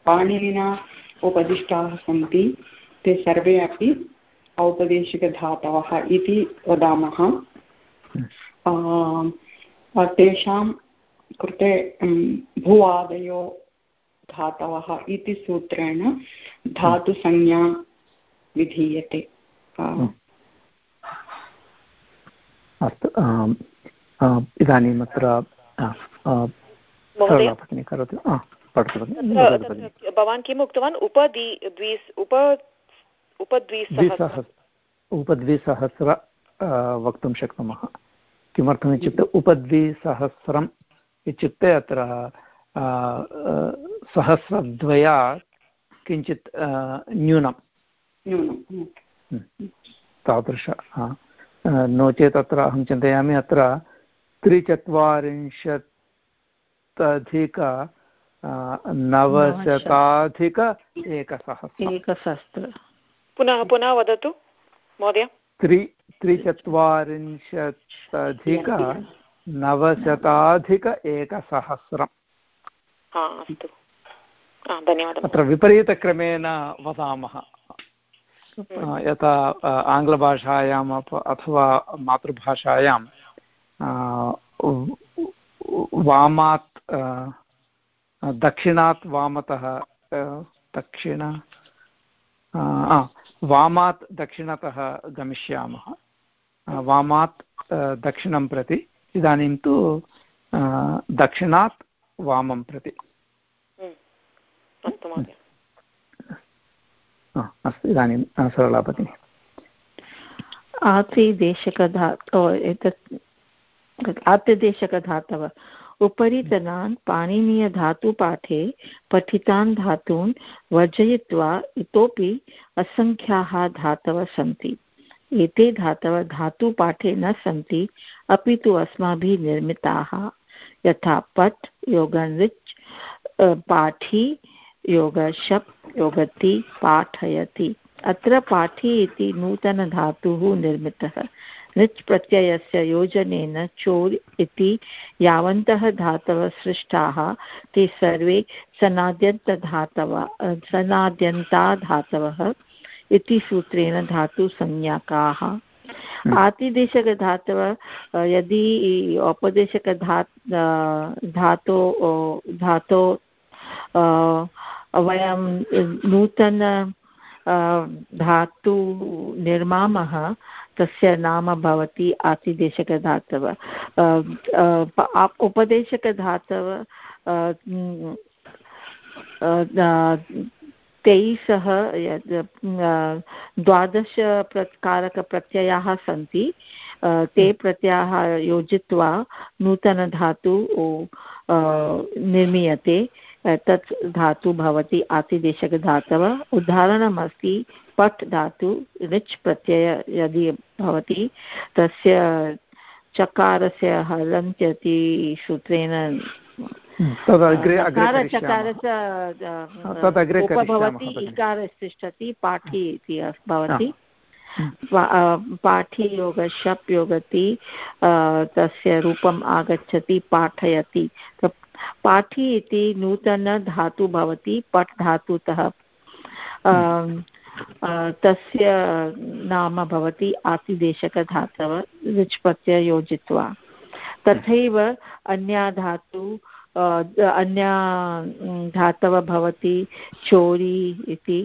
पाणिनिना उपदिष्टाः सन्ति ते सर्वे अपि औपदेशिकधातवः इति वदामः। तेषां कृते भुवादयो धातवः इति सूत्रेण धातुसंज्ञा विधीयते। अस्तु इदानीम् अत्र करोतु। भवान् किम् उक्तवान्? उपदि उप उपद्विसहस्र। वक्तुं शक्नुमः। किमर्थम् इत्युक्ते उपद्विसहस्रम् इत्युक्ते अत्र सहस्रद्वया किञ्चित् न्यूनं तादृश नो चेत् अत्र अहं चिन्तयामि अत्र त्रिचत्वारिंशदधिक नवशताधिक एकसहस्रम्। एकसहस्र पुनः पुनः वदतु महोदय। त्रि त्रिचत्वारिंशदधिक। नवशताधिक एकसहस्रम्। अस्तु। धन्यवादः। अत्र विपरीतक्रमेण वदामः। यथा आङ्ग्लभाषायाम् अथवा मातृभाषायां वामात् दक्षिणात् वामतः दक्षिण वामात् दक्षिणतः गमिष्यामः। वामात् दक्षिणं प्रति। इदानीं तु दक्षिणात् वामं प्रति। अस्तु इदानीं सरला भगिनि। आतिदेशकधा एतत् आत्यदेशकधातव उपरितनान् पाणिनीयधातुपाठे पठितान् धातून् वर्जयित्वा इतोपि असङ्ख्याः धातवः सन्ति। एते धातवः धातुपाठे न सन्ति अपि तु अस्माभिः निर्मिताः। यथा पट् योगनृच् पाठी योगशप् योगति पाठयति। अत्र पाठी इति नूतनधातुः निर्मितः। णिच् प्रत्ययस्य योजनेन चोर् इति यावन्तः धातवः सृष्टाः। ते सर्वे सनाद्यन्तधातव सनाद्यन्ता धातवः इति सूत्रेण धातुसंज्ञकाः। आतिदेशकधातव यदि औपदेशकधा धातो धातो वयं नूतन धातु निर्मामः तस्य नाम भवति आतिदेशकधातव। उपदेशकधातव तैः सह द्वादश कारकप्रत्ययाः सन्ति. ते प्रत्ययाः योजित्वा नूतनधातु निर्मीयते. तत् धातु भवति आतिदेशकधातव. उदाहरणमस्ति पट् धातु ऋच् प्रत्यय यदि भवति तस्य चकारस्य हलन्त्यति सूत्रेण भवति इकारः तिष्ठति पाठी इति भवति. पाठी योग शप् योगति तस्य रूपम् आगच्छति पाठयति। पाठी इति नूतनधातु भवति पट् धातुतः। तस्य नाम भवति आतिदेशकधातव प्रत्यय योजित्वा। तथैव अन्या धातु अन्या धातवः भवति, चोरी इति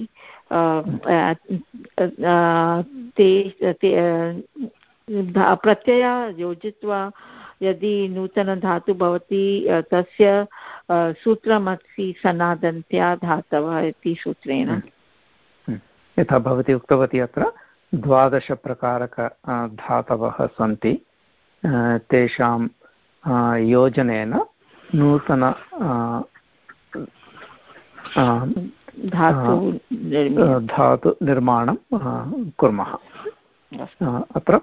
ते प्रत्यया योजित्वा यदि नूतनधातु भवति तस्य सूत्रमस्ति सनादन्त्या धातवः इति सूत्रेण हम्म। हम्म। यथा भवती उक्तवती अत्र, द्वादशप्रकारक धातवः सन्ति तेषां योजनेन नूतन धातु धातु निर्माणं कुर्मः. अत्र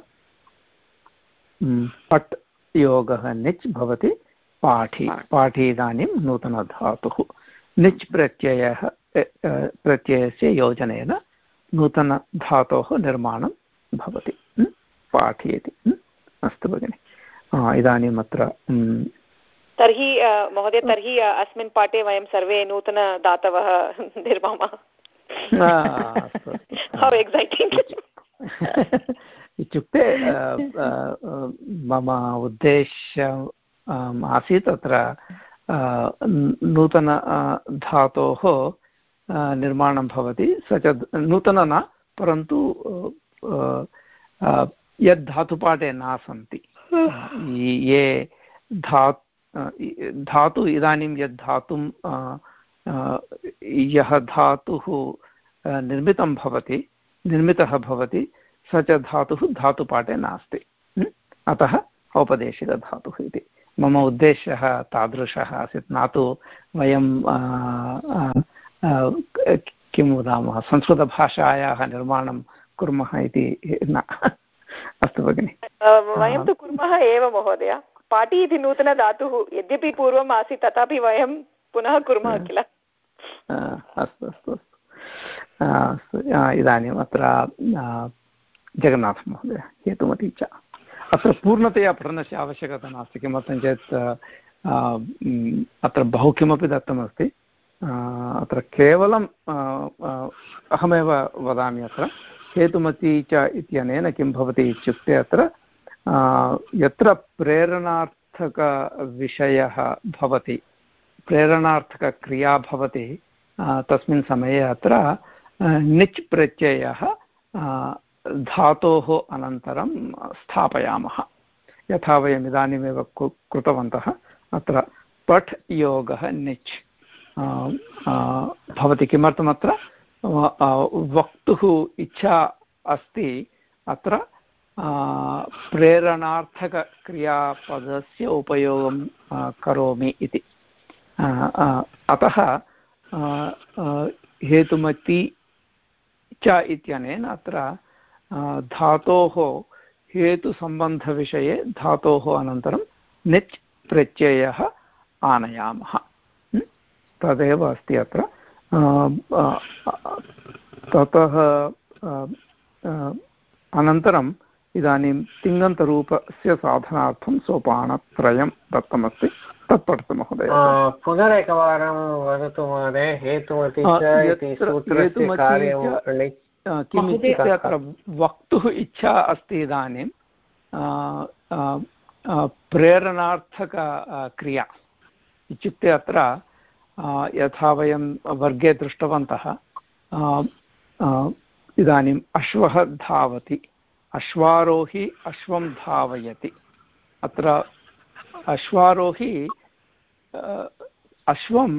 पट् योगः निच् भवति पाठि पाठि इदानीं नूतनधातुः निच् प्रत्ययः प्रत्ययस्य योजनेन नूतनधातोः निर्माणं भवति पाठि इति अस्तु भगिनि इदानीम् अत्र तर्हि महोदय तर्हि अस्मिन् पाठे वयं सर्वे नूतनदातवः निर्मामः। <laughs> इत्युक्ते मम उद्देश्यम् आसीत् अत्र नूतन धातोः निर्माणं भवति। स च नूतन न परन्तु यद् धातुपाठे न सन्ति ये धा धातु इदानीं यद् धातुं यः धातुः निर्मितं भवति निर्मितः भवति स च धातुः धातुपाठे नास्ति। अतः औपदेशिकधातुः इति। मम उद्देश्यः तादृशः आसीत्। न तु वयं किं वदामः? संस्कृतभाषायाः निर्माणं कुर्मः इति न। <laughs> अस्तु भगिनि। वयं तु कुर्मः एव महोदय। पाटि इति नूतनधातुः यद्यपि पूर्वम् आसीत्, तथापि वयं पुनः कुर्मः किल? अस्तु अस्तु अस्तु। अस्तु इदानीम् अत्र जगन्नाथमहोदय हेतुमती च। अत्र पूर्णतया पठनस्य आवश्यकता नास्ति, किमर्थं चेत् अत्र बहु किमपि दत्तमस्ति। अत्र केवलं अहमेव वदामि अत्र हेतुमती च इत्यनेन किं भवति इत्युक्ते अत्र यत्र प्रेरणार्थकविषयः भवति, प्रेरणार्थकक्रिया भवति तस्मिन् समये अत्र निच् प्रत्ययः धातोः अनन्तरं स्थापयामः। यथा वयम् इदानीमेव कृतवन्तः, अत्र पठ् योगः निच् भवति किमर्थमत्र वक्तुः इच्छा अस्ति, अत्र प्रेरणार्थकक्रियापदस्य उपयोगं करोमि इति. अतः हेतुमती च इत्यनेन अत्र धातोः हेतुसम्बन्धविषये धातोः अनन्तरं निच् प्रत्ययः आनयामः. तदेव अस्ति अत्र. ततः अनन्तरम् इदानीं तिङन्तरूपस्य साधनार्थं सोपानत्रयं दत्तमस्ति. तत् पठतु महोदय पुनरेकवारं वदतु महोदय हेतुमति अत्र वक्तुः इच्छा अस्ति इदानीं प्रेरणार्थकक्रिया इत्युक्ते अत्र यथा वयं वर्गे दृष्टवन्तः इदानीम् अश्वः धावति. अश्वारोही अश्वं धावयति। अत्र अश्वारोही अश्वं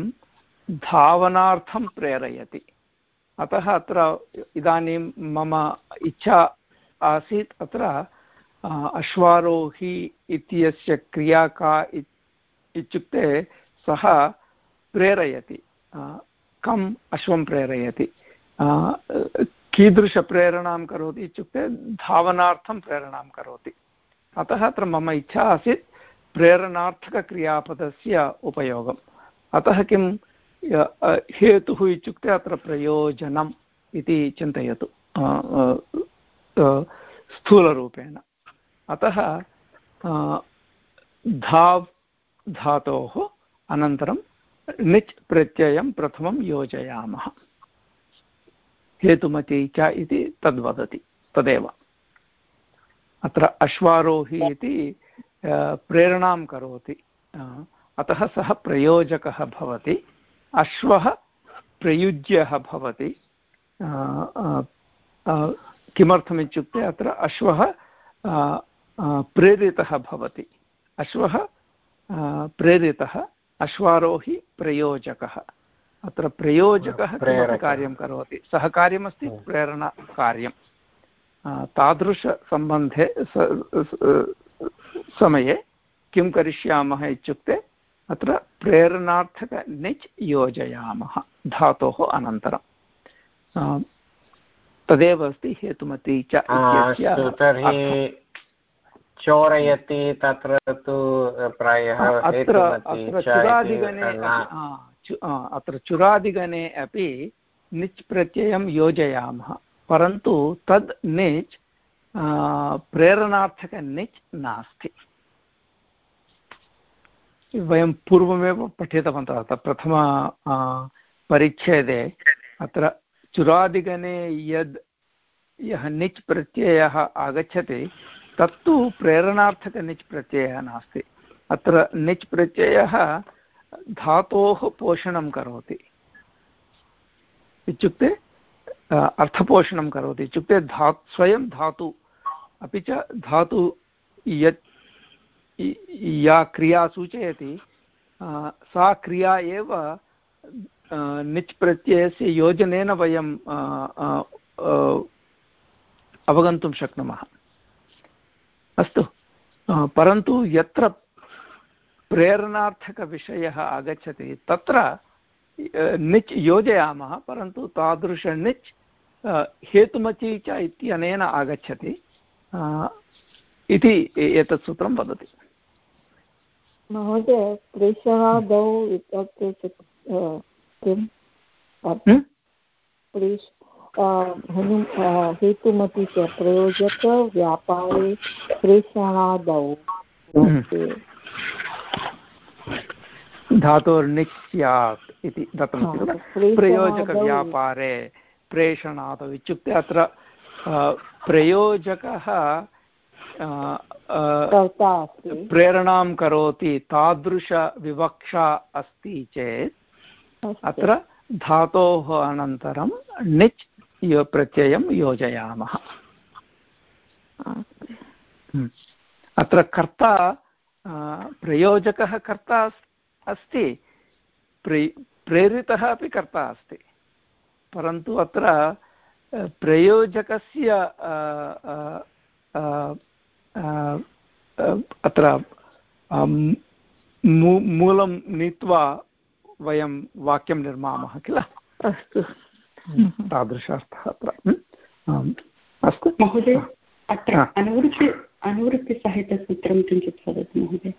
धावनार्थं प्रेरयति। अतः अत्र इदानीं मम इच्छा आसीत् अत्र अश्वारोही इत्यस्य क्रिया का इत्युक्ते सः प्रेरयति कम् अश्वं प्रेरयति। कीदृशप्रेरणां करोति इत्युक्ते धावनार्थं प्रेरणां करोति। अतः अत्र मम इच्छा आसीत् प्रेरणार्थकक्रियापदस्य उपयोगम्। अतः किं हेतुः इत्युक्ते अत्र प्रयोजनम् इति चिन्तयतु स्थूलरूपेण। अतः धाव् धातोः अनन्तरं निच् प्रत्ययं प्रथमं योजयामः। हेतुमती च इति तद्वदति तदेव। अत्र अश्वारोही इति प्रेरणां करोति। अतः सः प्रयोजकः भवति। अश्वः प्रयुज्यः भवति। किमर्थमित्युक्ते अत्र अश्वः प्रेरितः भवति। अश्वः प्रेरितः अश्वारोहि प्रयोजकः। अत्र प्रयोजकः किमपि कार्यं करोति। सः कार्यमस्ति प्रेरणाकार्यं। तादृशसम्बन्धे समये किं करिष्यामः इत्युक्ते अत्र प्रेरणार्थक निच् योजयामः धातोः अनन्तरं। तदेव अस्ति हेतुमती च तर्हि चोरयति तत्र तु प्रायः अत्र अत्र चुरादिगणे अत्र चुरादिगणे अपि निच् प्रत्ययं योजयामः। परन्तु तद् निच् प्रेरणार्थक निच् नास्ति। वयं पूर्वमेव पठितवन्तः अत्र प्रथम परिच्छेदे। अत्र चुरादिगणे यद्, यः निच् प्रत्ययः आगच्छति, तत्तु प्रेरणार्थकनिच् प्रत्ययः नास्ति। अत्र निच् प्रत्ययः धातोः पोषणं करोति। इत्युक्ते अर्थपोषणं करोति। इत्युक्ते धा, स्वयं धातु। अपि च धातु यत् या क्रिया सूचयति सा क्रिया एव निच् प्रत्ययस्य योजनेन वयं अवगन्तुं शक्नुमः। अस्तु। परन्तु यत्र प्रेरणार्थकविषयः आगच्छति। तत्र निच् योजयामः परन्तु तादृशनिच् हेतुमति च इत्यनेन आगच्छति। इति एतत् सूत्रं वदति। महोदय प्रेषणादौ इत्युक्ते किं हेतुमति च प्रयोजकव्यापारे प्रेषणादौ धातोर्निच् स्यात् इति दत्तमस्ति खलु प्रयोजकव्यापारे प्रेषणादौ इत्युक्ते अत्र प्रयोजकः प्रेरणां करोति तादृशविवक्षा अस्ति चेत् अत्र धातोः अनन्तरं णिच् यो प्रत्ययं योजयामः। हम्म। अत्र कर्ता प्रयोजकः कर्ता अस्ति। प्रे प्रेरितः अपि कर्ता अस्ति। परन्तु अत्र प्रयोजकस्य अत्र मूलं नीत्वा वयं वाक्यं निर्मामः किल? अस्तु। <laughs> तादृशार्थः अत्र। अस्तु। महोदय अत्र अनुवृत्ति अनुवृत्तिसहितसूत्रं किञ्चित् वदतु महोदय।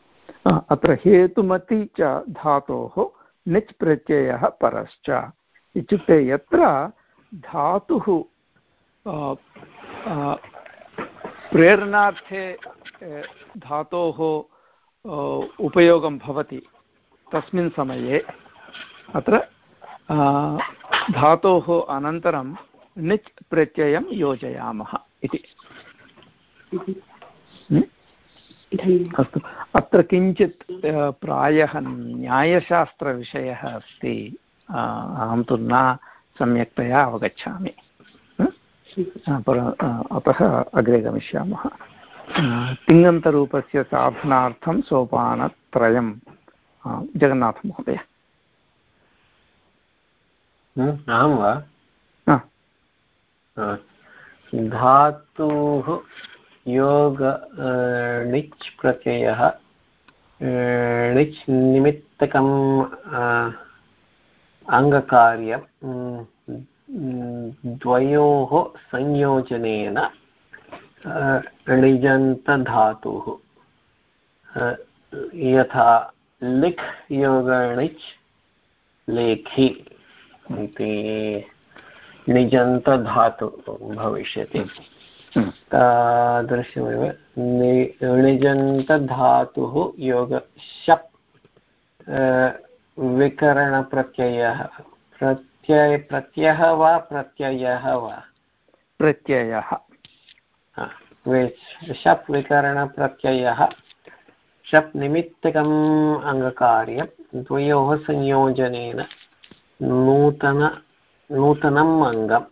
अत्र हेतुमति च धातोः निच् प्रत्ययः परश्च। इत्युक्ते यत्र धातुः प्रेरणार्थे धातोः उपयोगं भवति तस्मिन् समये, अत्र धातोः अनन्तरं निच् प्रत्ययं योजयामः इति। अस्तु। अत्र किञ्चित् प्रायः न्यायशास्त्रविषयः अस्ति। अहं तु न सम्यक्तया अवगच्छामि। अतः अग्रे गमिष्यामः। तिङन्तरूपस्य साधनार्थं सोपानत्रयं जगन्नाथमहोदय। अहं वा? धातुः योग णिच् प्रत्ययः णिच् निमित्तकम् अङ्गकार्यं द्वयोः संयोजनेन णिजन्तधातुः यथा लिख् योगणिच् लेखि इति निजन्तधातु भविष्यति। तादृशमेव णिजन्तधातुः योग शप् विकरणप्रत्ययः। प्रत्यय प्रत्ययः वा प्रत्ययः वा? प्रत्ययः। शप् विकरणप्रत्ययः। शप् निमित्तकम् अङ्गकार्यं द्वयोः संयोजनेन नूतन नूतनम् अङ्गं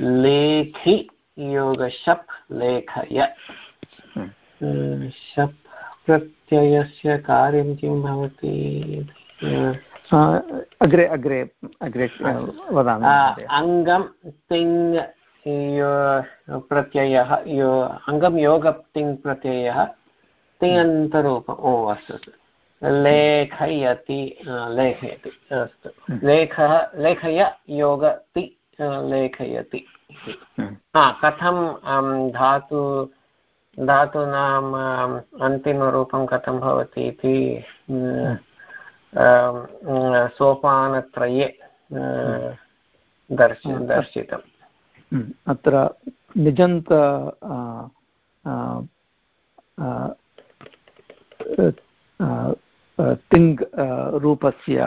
लेखि योगशप् लेखय शप् प्रत्ययस्य कार्यं किं भवति? अग्रे अग्रे अग्रे वदामि अङ्गं तिङ् प्रत्ययः यो अङ्गं योगतिङ् प्रत्ययः तिङन्तरूपम् ओ अस्तु अस्तु। लेखयति लेखयति अस्तु। लेखः लेखय योगति लेखयति। कथं धातु धातूनाम् अन्तिमरूपं कथं भवति इति सोपानत्रये दर्श दर्शितम्। अत्र निजन्त तिङ् रूपस्य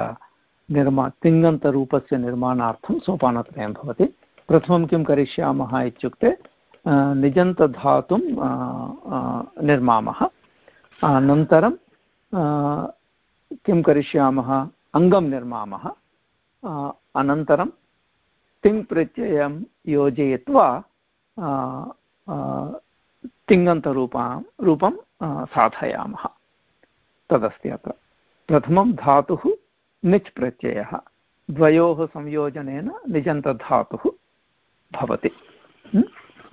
निर्मा तिङन्तरूपस्य निर्माणार्थं सोपानत्रयं भवति। प्रथमं किं करिष्यामः इत्युक्ते निजन्तधातुं निर्मामः। अनन्तरं किं करिष्यामः? अङ्गं निर्मामः। अनन्तरं तिङ् प्रत्ययं योजयित्वा तिङन्तरूपा, रूपं साधयामः। तदस्ति अत्र। प्रथमं धातुः निच् प्रत्ययः द्वयोः संयोजनेन निजन्तधातुः भवति।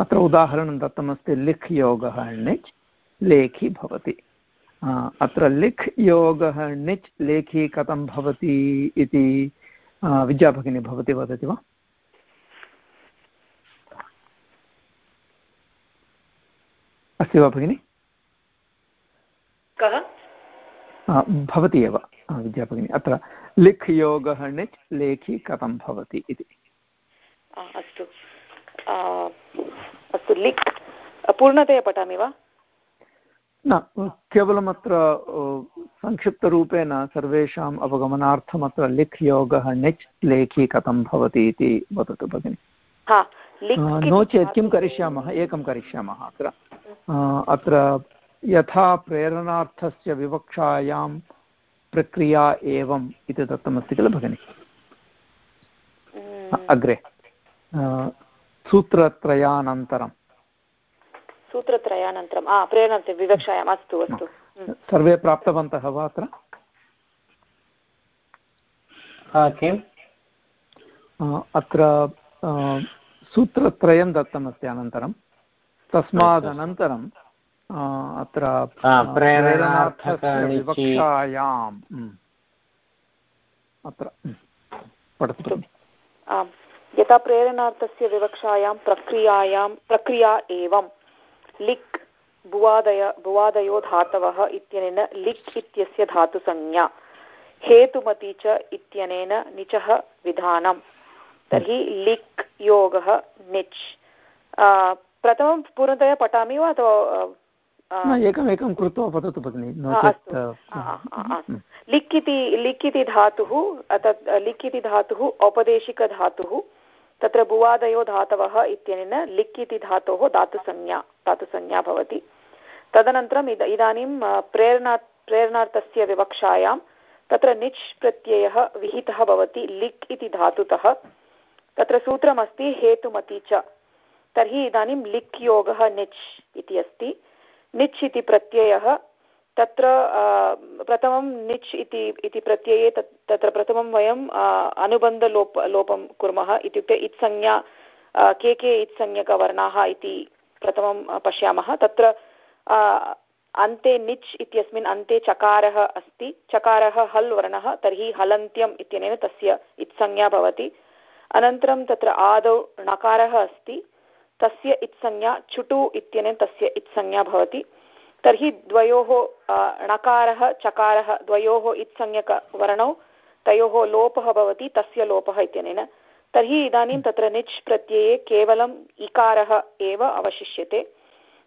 अत्र उदाहरणं दत्तमस्ति लिख् योगः णिच् लेखि भवति। अत्र लिख् योगः णिच् लेखि कथं भवति इति विद्याभगिनी भवती वदति वा? अस्ति वा भगिनि? कः? भवति एव विद्याभगिनी। अत्र लिख् योगः णिच् लेखि कथं भवति इति। अस्तु। अस्तु लिक् पूर्णतया पठामि वा? न केवलम् अत्र संक्षिप्तरूपेण सर्वेषाम् अवगमनार्थम् अत्र लिख् योगः णिच् लेखि कथं भवति इति वदतु भगिनि। नो चेत् किं करिष्यामः? एकं करिष्यामः अत्र। अत्र यथा प्रेरणार्थस्य विवक्षायां प्रक्रिया एवम् इति दत्तमस्ति किल भगिनि? अग्रे। सूत्रत्रयानन्तरं सूत्रत्रयानन्तरं प्रेरणा विवक्षायाम् अस्तु अस्तु। सर्वे प्राप्तवन्तः वा अत्र? किम्? अत्र सूत्रत्रयं दत्तमस्ति अनन्तरं। तस्मादनन्तरं अत्र विवक्षायाम् अत्र पठतु। यथा प्रेरणार्थस्य विवक्षायां प्रक्रियायां प्रक्रिया एवं लिक् भुवादय भुवादयो धातवः इत्यनेन लिक् इत्यस्य धातुसंज्ञा हेतुमती च इत्यनेन निचः विधानं। तर्हि लिक् योगः निच्। प्रथमं पूर्णतया पठामि वा अथवा एकमेकं कृत्वा वदतु भगिनि लिक् इति लिक् इति धातुः तत् लिक् इति धातुः औपदेशिकधातुः तत्र भुवादयो धातवः इत्यनेन लिक् इति धातोः धातुसंज्ञा धातुसंज्ञा भवति. तदनन्तरम् इद इदानीं प्रेरणा प्रेरणार्थस्य विवक्षायां तत्र निच् प्रत्ययः विहितः भवति लिक् इति धातुतः. तत्र सूत्रमस्ति हेतुमति च. तर्हि इदानीं लिक् योगः निच् इति अस्ति. निच् इति प्रत्ययः, तत्र प्रथमं निच् इति इति प्रत्यये, तत्, तत्र प्रथमं वयम् अनुबन्धलोप, लोपं कुर्मः इत्युक्ते इत्संज्ञा के के इत्संज्ञकवर्णाः इति प्रथमं पश्यामः। तत्र अन्ते निच् इत्यस्मिन् अन्ते चकारः अस्ति। चकारः हल् वर्णः, तर्हि हलन्त्यम् इत्यनेन तस्य इत्संज्ञा भवति। अनन्तरं तत्र आदौ णकारः अस्ति। तस्य इत्संज्ञा चुटु इत्यनेन तस्य इत्संज्ञा भवति। तर्हि द्वयोः णकारः चकारः द्वयोः इत्संज्ञकवर्णौ तयोः लोपः भवति तस्य लोपः इत्यनेन। तर्हि इदानीं तत्र निच् प्रत्यये केवलम् इकारः एव अवशिष्यते।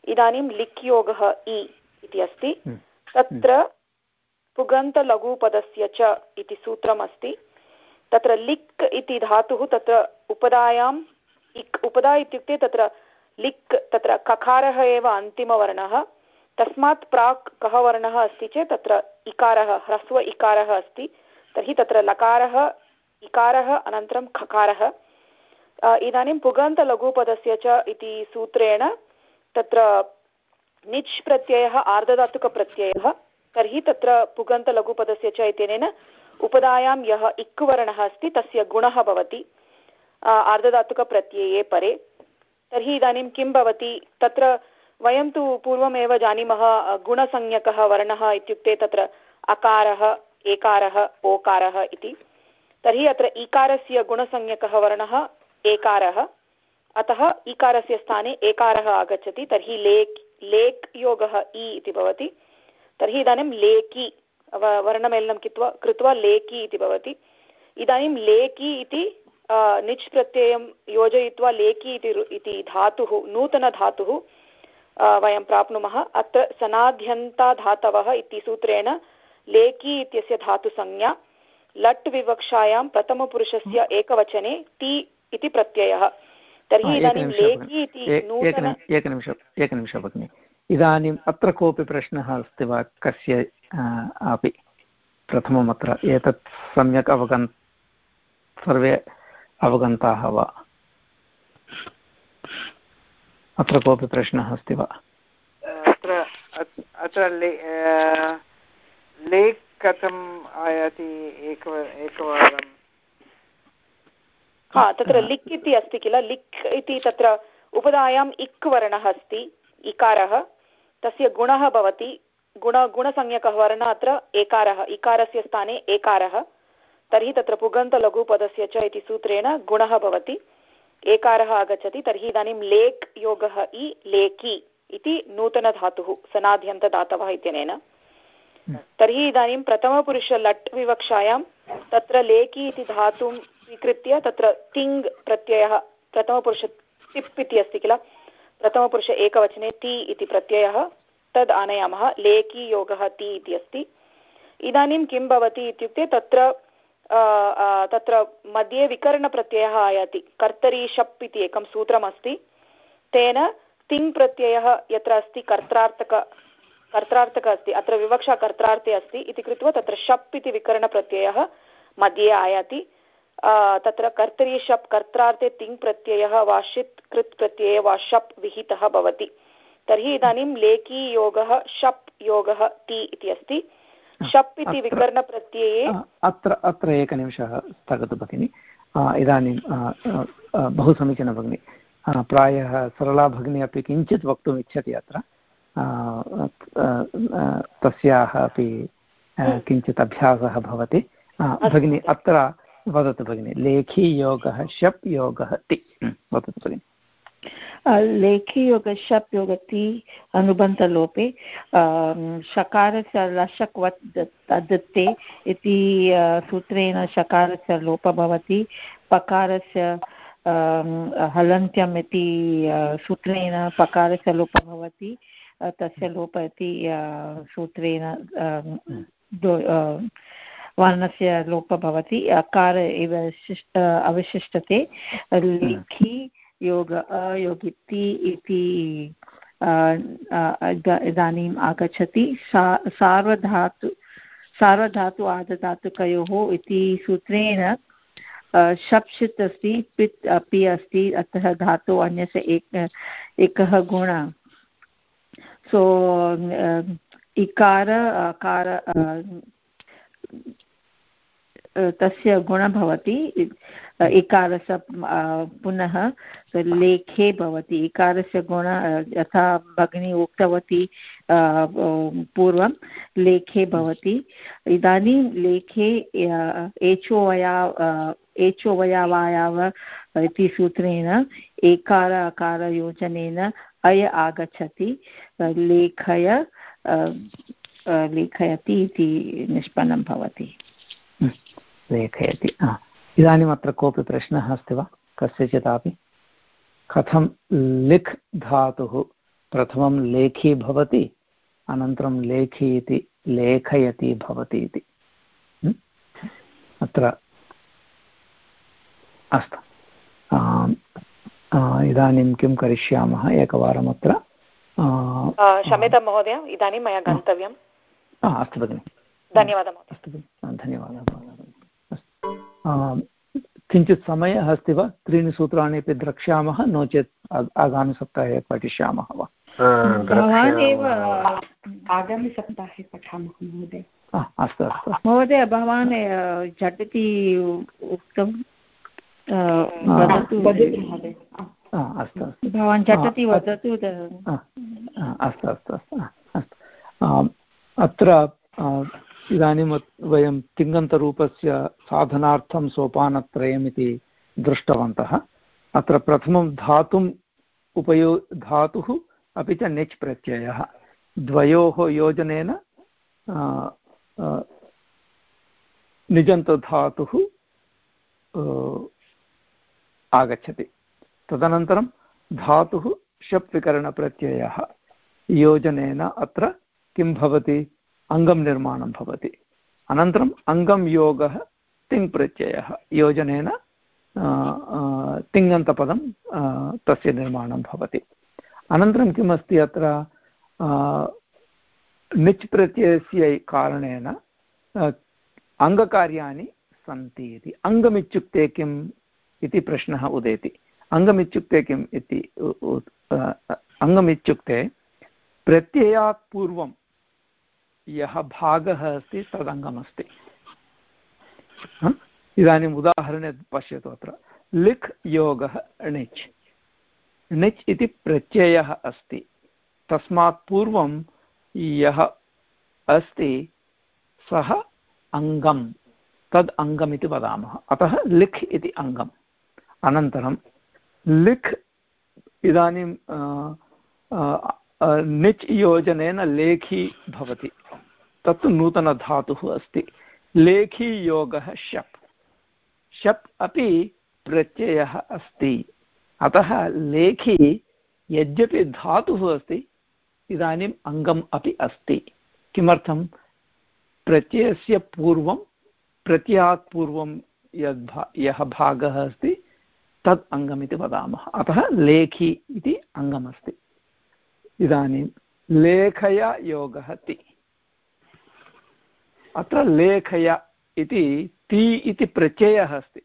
इदानीं लिक् योगः इ इति अस्ति। हम्म। तत्र पुगन्तलघुपदस्य च इति सूत्रमस्ति। तत्र लिक् इति धातुः तत्र उपदायाम् इक् उपदा इत्युक्ते तत्र लिक् तत्र ककारः एव अन्तिमवर्णः। तस्मात् प्राक् कः वर्णः अस्ति चेत् तत्र इकारः, ह्रस्व इकारः अस्ति। तर्हि तत्र लकारः, इकारः, अनन्तरं खकारः। इदानीं पुगन्तलघुपदस्य च इति सूत्रेण तत्र निच् प्रत्ययः, आर्धधातुकप्रत्ययः। तर्हि तत्र पुगन्तलघुपदस्य च इत्यनेन उपदायां यः इक् वर्णः अस्ति, तस्य गुणः भवति। आर्धधातुकप्रत्यये परे। तर्हि इदानीं किं भवति? तत्र वयं तु पूर्वमेव जानीमः गुणसंज्ञकः वर्णः इत्युक्ते तत्र अकारः, एकारः, ओकारः इति। तर्हि अत्र इकारस्य गुणसंज्ञकः वर्णः एकारः। अतः इकारस्य स्थाने एकारः आगच्छति। तर्हि लेक् लेक् योगः इ इति भवति। तर्हि इदानीं लेकि वर्णमेलनं कृत्वा कृत्वा लेकि इति भवति। इदानीं लेकि इति निच् प्रत्ययं योजयित्वा लेकि इति धातुः नूतनधातुः वयं प्राप्नुमः अत्र सनाध्यन्ताधातवः इति सूत्रेण लेकि इत्यस्य धातुसंज्ञा लट् विवक्षायां प्रथमपुरुषस्य एकवचने ति इति प्रत्ययः तर्हि इदानीं लेकि इति एकनिमिषम् एकनिमिषं भगिनि इदानीम् अत्र कोऽपि प्रश्नः अस्ति वा कस्य अपि प्रथमम् अत्र एतत् सम्यक् अवगन् सर्वे अवगन्ताः वा? अत्र कोऽपि प्रश्नः अस्ति वा? अत्र अत्र लेक् कथम् आयाति एक एकवारं? हा तत्र लिक् इति अस्ति किल? लिक् इति तत्र उपधायाम् इक् वर्णः अस्ति इकारः। तस्य गुणः भवति गुण गुणसंज्ञकः वर्णः अत्र एकारः इकारस्य स्थाने एकारः। तर्हि तत्र पुगन्तलघुपदस्य च इति सूत्रेण गुणः भवति। एकारः आगच्छति तर्हि इदानीं लेक् योगः इ लेकि इति नूतनधातुः सनाद्यन्तदातवः इत्यनेन। तर्हि इदानीं प्रथमपुरुषलट् विवक्षायां तत्र लेकि इति धातुं स्वीकृत्य तत्र तिङ् प्रत्ययः प्रथमपुरुष तिप् इति अस्ति किल? प्रथमपुरुष एकवचने ति इति प्रत्ययः तद् आनयामः लेकी योगः ति इति अस्ति। इदानीं किं भवति इत्युक्ते तत्र तत्र मध्ये विकरणप्रत्ययः आयाति। कर्तरी शप् इति एकं सूत्रमस्ति। तेन तिङ् प्रत्ययः यत्र अस्ति, कर्त्रार्थक कर्त्रार्थक अस्ति, अत्र विवक्षा कर्त्रार्थे अस्ति इति कृत्वा तत्र शप् इति विकरणप्रत्ययः मध्ये आयाति। तत्र कर्तरी शप्, कर्त्रार्थे तिङ् प्रत्ययः वा षित्, कृत् प्रत्यये वा शप् विहितः भवति। तर्हि इदानीं लेखी योगः, शप् योगः ति इति अस्ति। शप् इति विकरणप्रत्यये अत्र अत्र एकनिमिषः स्थगतु भगिनि. इदानीं बहु समीचीनं भगिनि. प्रायः सरला भगिनी अपि किञ्चित् वक्तुम् इच्छति अत्र. तस्याः अपि किञ्चित् अभ्यासः भवति. भगिनि अत्र वदतु भगिनि लेखी योगः शप् योगः ति। वदतु भगिनि। लेखियोग शप् योगति अनुबन्धलोपे शकारस्य लशक्वत् दत्ते इति सूत्रेण शकारस्य लोपः भवति पकारस्य हलन्त्यम् इति सूत्रेण पकारस्य लोपः भवति तस्य लोप इति सूत्रेण वर्णस्य लोपः भवति अकार एव अवशिष्टते लिखि योग अयोगिति इति इदानीम् आगच्छति। सा, सार्वधातु सार्वधातु आदधातुकयोः इति सूत्रेण शप्षित् अस्ति, पित् अपि अस्ति, अतः धातु अन्यस्य एक, एकः गुण। सो इकार अकार तस्य गुणः भवति इकारस्य पुनः लेखे भवति इकारस्य गुण यथा भगिनी उक्तवती पूर्वं लेखे भवति। इदानीं लेखे एचोवया एचोवयावायाव इति सूत्रेण एकार अकारयोजनेन अय आगच्छति लेखय लेखयति इति निष्पन्नं भवति। लेखयति इदानीम् अत्र कोऽपि प्रश्नः अस्ति वा? कस्यचिदापि कथं लिख् धातुः प्रथमं लेखी भवति अनन्तरं लेखी इति लेखयति भवति इति? अत्र अस्तु। इदानीं किं करिष्यामः? एकवारम् अत्र क्षम्यतां महोदय इदानीं मया गन्तव्यम्। अस्तु भगिनि। धन्यवादः अस्तु धन्यवादः। किञ्चित् समयः अस्ति वा? त्रीणि सूत्राणि अपि द्रक्ष्यामः नो चेत् आगामिसप्ताहे पठिष्यामः वा? आगामिसप्ताहे पठामः महोदय। अस्तु अस्तु। महोदय भवान् झटिति उक्तं अस्तु अस्तु। भवान् झटिति वदतु अस्तु अस्तु अस्तु अस्तु अत्र इदानीं वयं तिङन्तरूपस्य साधनार्थं सोपानत्रयमिति दृष्टवन्तः। अत्र प्रथमं धातुम् उपयो, धातुः, अपि च निच् प्रत्ययः। द्वयोः योजनेन निजन्तधातुः आगच्छति। तदनन्तरं धातुः शप् विकरणप्रत्ययः। योजनेन अत्र किं भवति? अङ्गं निर्माणं भवति। अनन्तरम् अङ्गं योगः तिङ् प्रत्ययः। योजनेन तिङन्तपदं तस्य निर्माणं भवति। अनन्तरं किम् अस्ति अत्र निच् प्रत्ययस्य कारणेन अङ्गकार्याणि सन्ति इति। अङ्गमित्युक्ते किम् इति प्रश्नः उदेति। अङ्गमित्युक्ते किम् इति अङ्गमित्युक्ते प्रत्ययात् पूर्वं यः भागः अस्ति, तदङ्गमस्ति। इदानीम् उदाहरणे पश्यतु अत्र। लिख् योगः, णिच्। णिच् इति प्रत्ययः अस्ति। तस्मात् पूर्वं यः अस्ति, सः अङ्गं तद् अङ्गम् इति वदामः। अतः लिख् इति अङ्गम्। अनन्तरं लिख् इदानीं निच् योजनेन लेखी भवति। तत्तु नूतनधातुः अस्ति। लेखी योगः शप्। शप् अपि प्रत्ययः अस्ति। अतः लेखी यद्यपि धातुः अस्ति, इदानीम् अङ्गम् अपि अस्ति। किमर्थं? प्रत्ययस्य पूर्वं प्रत्ययात् पूर्वं यद् भा, यः भागः अस्ति, तत् अङ्गमिति वदामः। अतः लेखी इति अङ्गमस्ति। इदानीं लेखया योगः ति। अत्र लेखय इति ति इति प्रत्ययः अस्ति।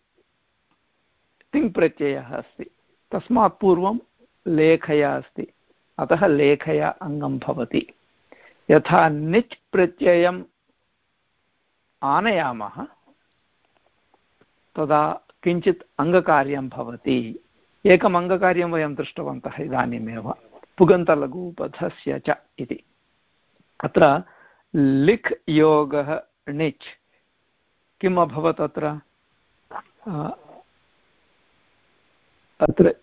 तिङ् प्रत्ययः अस्ति। तस्मात् पूर्वं लेखया अस्ति। अतः लेखया अङ्गं भवति। यथा निच् प्रत्ययम् आनयामः, तदा किञ्चित् अङ्गकार्यं भवति। एकम् अङ्गकार्यं वयं दृष्टवन्तः इदानीमेव। पुगन्तलघुपथस्य च इति। अत्र लिख् योगः णिच् किम् अभवत् अत्र? अत्र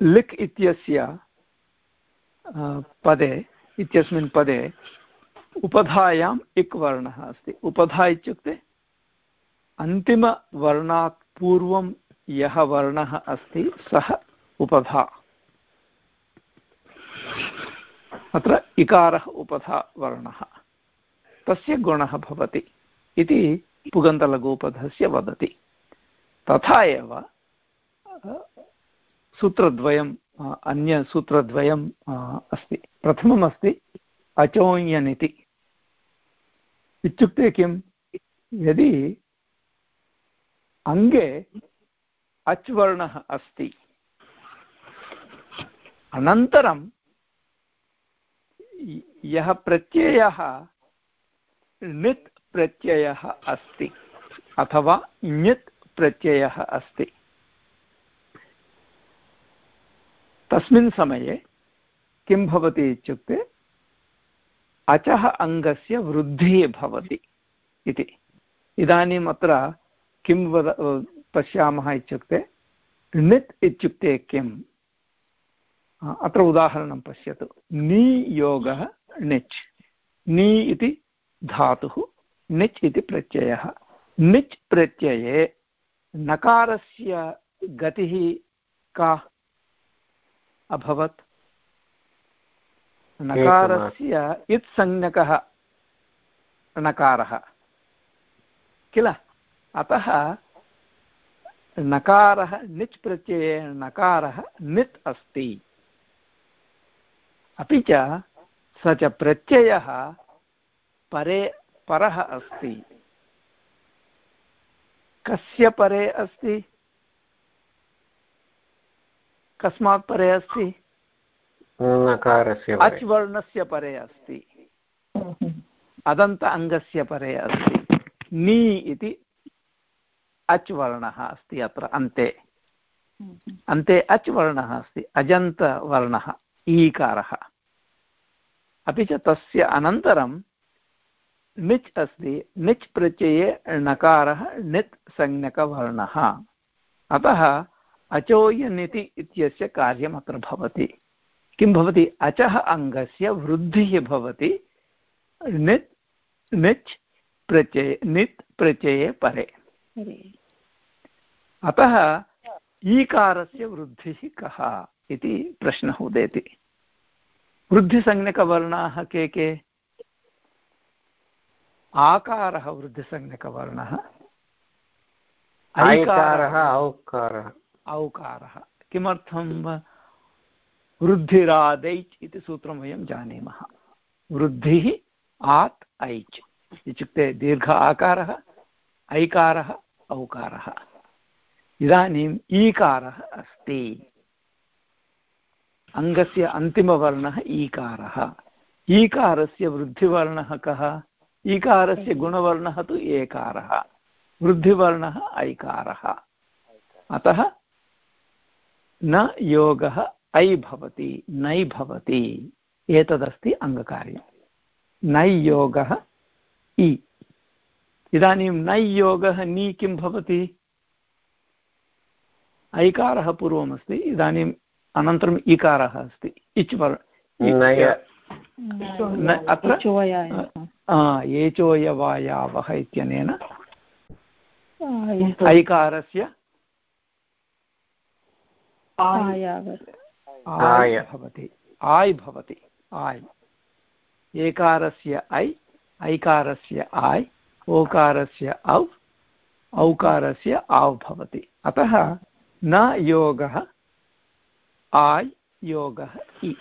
लिख् इत्यस्य पदे, इत्यस्मिन् पदे उपधायाम् इक् वर्णः अस्ति। उपधा इत्युक्ते अन्तिमवर्णात् पूर्वं यः वर्णः अस्ति, सः उपधा। अत्र इकारः उपधा वर्णः। तस्य गुणः भवति इति पुगन्तलघुपधस्य वदति। तथा एव सूत्रद्वयम् अन्यसूत्रद्वयम् अस्ति। प्रथमम् अस्ति अचोञ्यन् इति इत्युक्ते किं यदि अङ्गे अच् वर्णः अस्ति अनन्तरं यः प्रत्ययः णित् प्रत्ययः अस्ति अथवा ञित् प्रत्ययः अस्ति। तस्मिन् समये किं भवति इत्युक्ते अचः अङ्गस्य वृद्धिः भवति इति। इदानीम् अत्र किं वद पश्यामः इत्युक्ते णित् इत्युक्ते किम्? अत्र उदाहरणं पश्यतु। नियोगः णिच्। नि इति धातुः णिच् इति प्रत्ययः। णिच् प्रत्यये नकारस्य गतिः का अभवत्? नकारस्य इत्संज्ञकः नकारः। किल? अतः नकारः निच् प्रत्यये नकारः नित् अस्ति। अपि च स च प्रत्ययः परे परः अस्ति। कस्य परे अस्ति? कस्मात् परे अस्ति? अच् वर्णस्य परे अस्ति। अदन्त अङ्गस्य परे अस्ति। नी इति अच् वर्णः अस्ति अत्र अन्ते। अन्ते अच् वर्णः अस्ति अजन्तवर्णः। ईकारः। अपि च तस्य अनन्तरं निच् अस्ति निच् प्रत्यये णकारः णित् संज्ञकवर्णः। अतः अचोयनिति इत्यस्य कार्यम् अत्र भवति। किं भवति? अचः अङ्गस्य वृद्धिः भवति। नित् निच् प्रत्यये नित् प्रत्यये परे। अतः ईकारस्य वृद्धिः कः? इति प्रश्नः उदेति। वृद्धिसंज्ञकवर्णाः के के? आकारः वृद्धिसंज्ञकवर्णः। ऐकारः। औकारः। औकारः। किमर्थं वृद्धिरादैच् इति सूत्रं वयं जानीमः। वृद्धिः आत् ऐच्। इत्युक्ते दीर्घ आकारः ऐकारः औकारः। इदानीम् ईकारः अस्ति। अङ्गस्य अन्तिमवर्णः ईकारः। ईकारस्य वृद्धिवर्णः कः? ईकारस्य गुणवर्णः तु एकारः। वृद्धिवर्णः ऐकारः। अतः न योगः ऐ भवति नै भवति। एतदस्ति अङ्गकार्यं नै योगः इ। इदानीं नै योगः नि किं भवति? ऐकारः पूर्वमस्ति। इदानीम् अनन्तरम् इकारः अस्ति। इच् वर् अत्र एचोयवायावः इत्यनेन ऐकारस्य आय। भवति। आय् भवति। आय्। एकारस्य ऐ ऐकारस्य आय् ओकारस्य औ औकारस्य आव् भवति। अतः न योगः आय् योगः इ।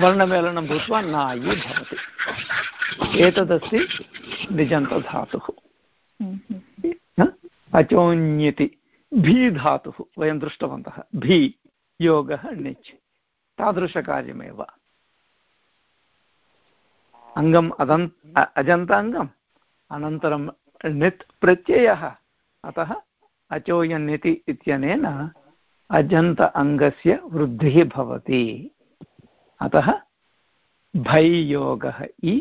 वर्णमेलनं भूत्वा नायि भवति। एतदस्ति निजन्तधातुः अचोन्यति भी धातुः वयं दृष्टवन्तः। भी योगः णिच् तादृशकार्यमेव। अङ्गम् अदन् अजन्ताङ्गम् अनन्तरं णित् प्रत्ययः। अतः अचोयन्यति इत्यनेन अजन्त अङ्गस्य वृद्धिः भवति। अतः भैयोगः इ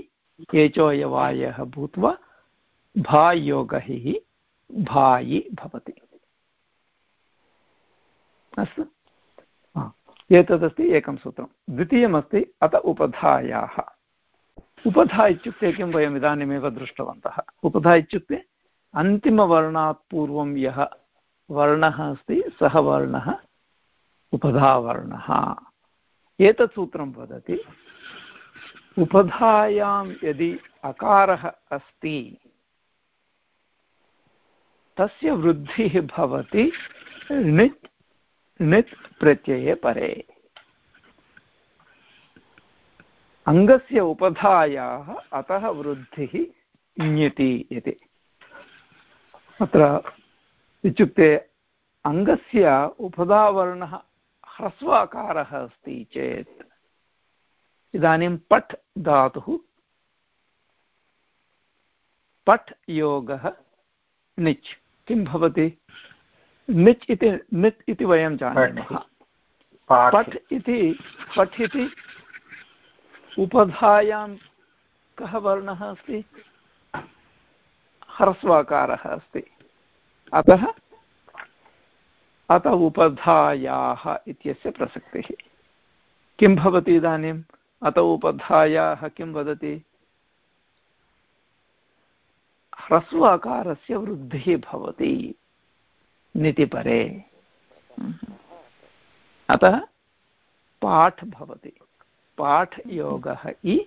एचोयवायः भूत्वा भायोगः हि भायि भवति। अस्तु। एतदस्ति एकं सूत्रं। द्वितीयमस्ति अत उपधायाः। उपधा इत्युक्ते किं वयम् इदानीमेव दृष्टवन्तः। उपधा इत्युक्ते अन्तिमवर्णात् पूर्वं यः वर्णः अस्ति, सः वर्णः उपधावर्णः एतत् सूत्रं वदति, उपधायां यदि अकारः अस्ति, तस्य वृद्धिः भवति णित् णित् प्रत्यये परे। अङ्गस्य उपधायाः अतः वृद्धिः ञति इति। अत्र इत्युक्ते अङ्गस्य उपधावर्णः ह्रस्वाकारः अस्ति चेत् इदानीं पठ् धातुः पठ् योगः निच्। किं भवति? निच् इति नित् इति वयं जानीमः। पठ् इति पठ् इति उपधायां कः वर्णः अस्ति? ह्रस्वाकारः अस्ति। अतः अत उपधायाः इत्यस्य प्रसक्तिः। किं भवति इदानीम्? अत उपधायाः किं वदति? ह्रस्वाकारस्य वृद्धिः भवति नितिपरे अतः पाठ् भवति। पाठ् योगः इ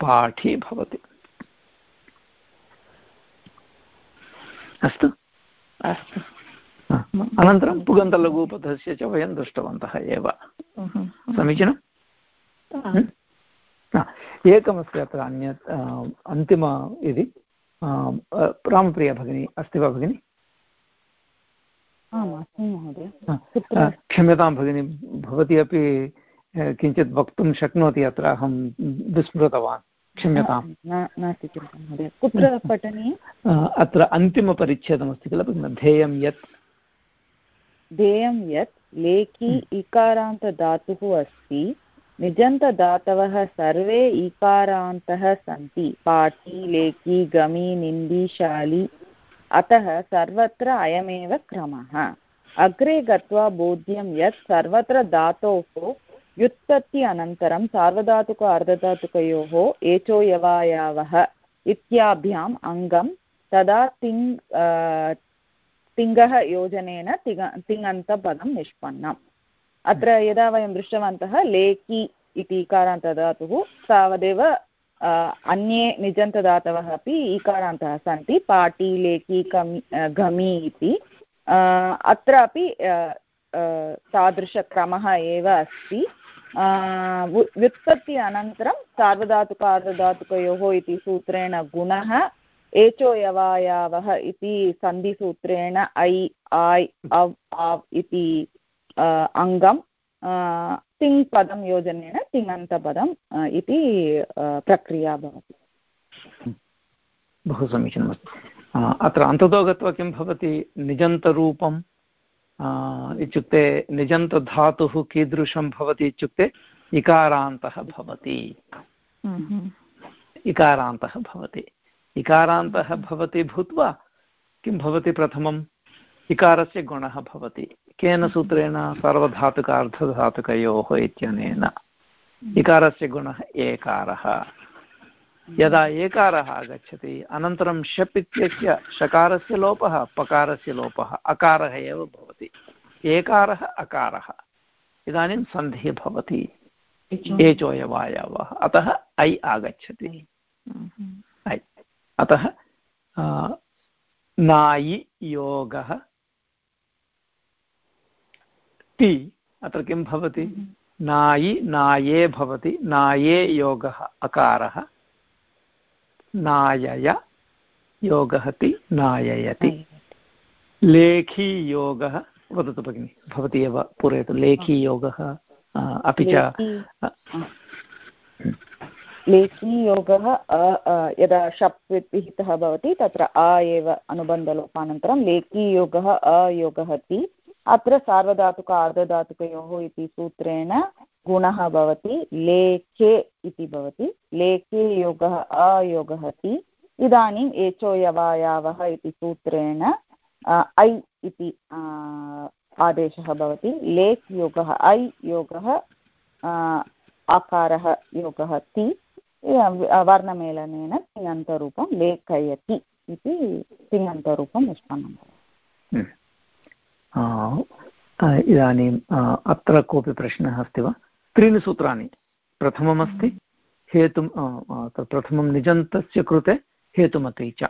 पाठी भवति। अस्तु। अस्तु। अनन्तरं पुगन्तलघुपथस्य च वयं दृष्टवन्तः एव। समीचीनम् एकमस्ति अत्र अन्यत् अन्तिम इति। रामप्रिया भगिनी अस्ति वा भगिनि? क्षम्यतां भगिनि भवती अपि किञ्चित् वक्तुं शक्नोति अत्र अहं विस्मृतवान्। क्षम्यतां नास्ति चिन्ता महोदय। कुत्र <laughs> पठनीयम्? अत्र अन्तिमपरिच्छेदमस्ति किल? ध्येयं यत्। ध्येयं यत् लेखि इकारान्तधातुः अस्ति निजन्तधातवः सर्वे इकारान्तः सन्ति पाठी लेखि गमि निन्दि शालि अतः सर्वत्र अयमेव क्रमः। अग्रे गत्वा बोध्यं यत् सर्वत्र धातोः व्युत्पत्ति अनन्तरं सार्वधातुक अर्धधातुकयोः एचोयवायावः इत्याभ्याम् अङ्गं तदा तिङ् तिङ्गः योजनेन तिङ तिङन्तपदं निष्पन्नम्। अत्र यदा वयं दृष्टवन्तः लेखि इति इकारान्तधातुः तावदेव अन्ये निजन्तदातवः अपि ईकारान्तः सन्ति पाटि लेखि कमि घमि इति। अत्रापि तादृशक्रमः एव अस्ति। व्युत्पत्ति अनन्तरं सार्वधातुकार्धधातुकयोः इति सूत्रेण गुणः, एचो यवायावः इति सन्धिसूत्रेण ऐ, आय्, अव्, आव् इति अङ्गं तिङ् योजनेन तिङन्तपदम् इति प्रक्रिया भवति। बहु समीचीनमस्ति। अत्र अन्ततो गत्वा किं भवति? निजन्तरूपं इत्युक्ते निजन्तधातुः कीदृशं भवति इत्युक्ते इकारान्तः भवति। इकारान्तः भवति। इकारान्तः भवति भूत्वा किं भवति प्रथमम् इकारस्य गुणः भवति। केन सूत्रेण सर्वधातुक अर्धधातुकयोः इत्यनेन? इकारस्य गुणः एकारः। यदा एकारः आगच्छति अनन्तरं शप् इत्यस्य शकारस्य लोपः पकारस्य लोपः अकारः एव भवति। एकारः अकारः। इदानीं सन्धिः भवति। एचोयवायवः अतः ऐ आगच्छति। ऐ। अतः नायि योगः। ति अत्र किं भवति? नायि नाये भवति। नाये योगः अकारः। नायय योगः ति नाययति। लेखी योगः वदतु भगिनि भवती एव पूरयतु लेखी योगः अपि च लेखी योगः यदा शप् विहितः भवति तत्र अ एव अनुबन्धलोपानन्तरं लेखी योगः अयोगः ति अत्र सार्वधातुक अर्धधातुकयोः इति सूत्रेण गुणः भवति लेखे इति भवति। लेखे योगः अयोगः ति इदानीम् एचो यवायावः इति सूत्रेण ऐ इति आदेशः भवति। लेख् योगः ऐ योगः आकारः योगः ति वर्णमेलनेन तिङन्तरूपं लेखयति इति तिङन्तरूपं निष्पन्नं हम्म। इदानीम् अत्र कोऽपि प्रश्नः अस्ति वा? त्रीणि सूत्राणि। प्रथममस्ति हेतुं प्रथमं निजन्तस्य कृते हेतुमति च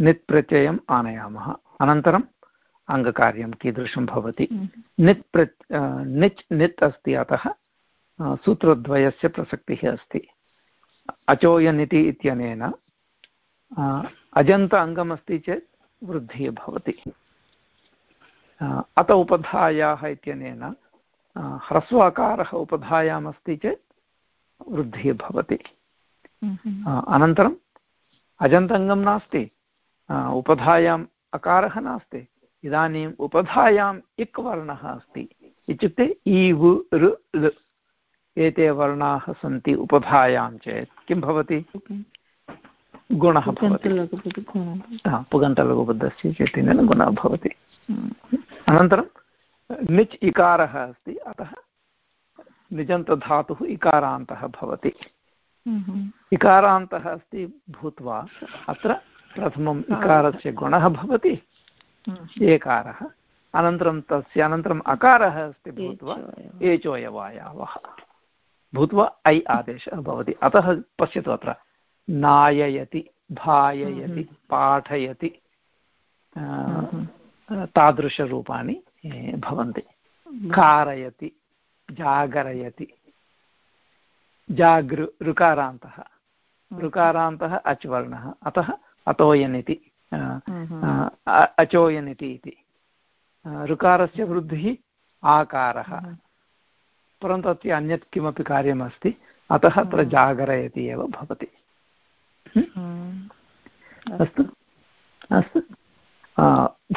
नित् प्रत्ययम् आनयामः। अनन्तरम् अङ्गकार्यं कीदृशं भवति। हम्म। नित् प्र निच् नित् अस्ति अतः सूत्रद्वयस्य प्रसक्तिः अस्ति। अचोयनिति इत्यनेन अजन्त अङ्गमस्ति चेत् वृद्धिः भवति। अत उपधायाः इत्यनेन ह्रस्वाकारः उपधायाम् अस्ति चेत् वृद्धिः भवति। हम्म। अनन्तरम् अजन्तङ्गं नास्ति। उपधायाम् अकारः नास्ति इदानीम् उपधायाम् इक् वर्णः अस्ति इत्युक्ते इ वु ऋ लृ एते वर्णाः सन्ति उपधायां चेत् किं भवति गुणः पुगन्तलघुबद्धस्य चेतिनेन गुणः भवति। अनन्तरं निच् इकारः अस्ति अतः निजन्तधातुः इकारान्तः भवति। इकारान्तः अस्ति भूत्वा अत्र प्रथमम् इकारस्य गुणः भवति। हम्म। एकारः। अनन्तरं तस्य अनन्तरम् अकारः अस्ति भूत्वा एचोयवायावः। भूत्वा ऐ आदेशः भवति। अतः पश्यतु अत्र। नाययति भाययति हम्म। पाठयति तादृशरूपाणि भवन्ति। कारयति जागरयति जागृ ऋकारान्तः। ऋकारान्तः अच् वर्णः अतः अतोयन् इति अचोयन् इति। इति ऋकारस्य वृद्धिः आकारः। परन्तु अत्र अन्यत् किमपि कार्यमस्ति अतः अत्र जागरयति एव भवति। अस्तु। अस्तु।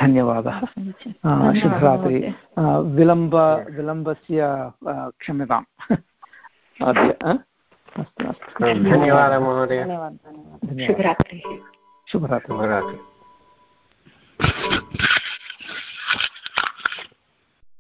धन्यवादः। शुभरात्रि। विलम्ब विलम्बस्य क्षम्यताम्। अद्य अस्तु अस्तु। धन्यवादः महोदय। शुभरात्रिः। शुभरात्रि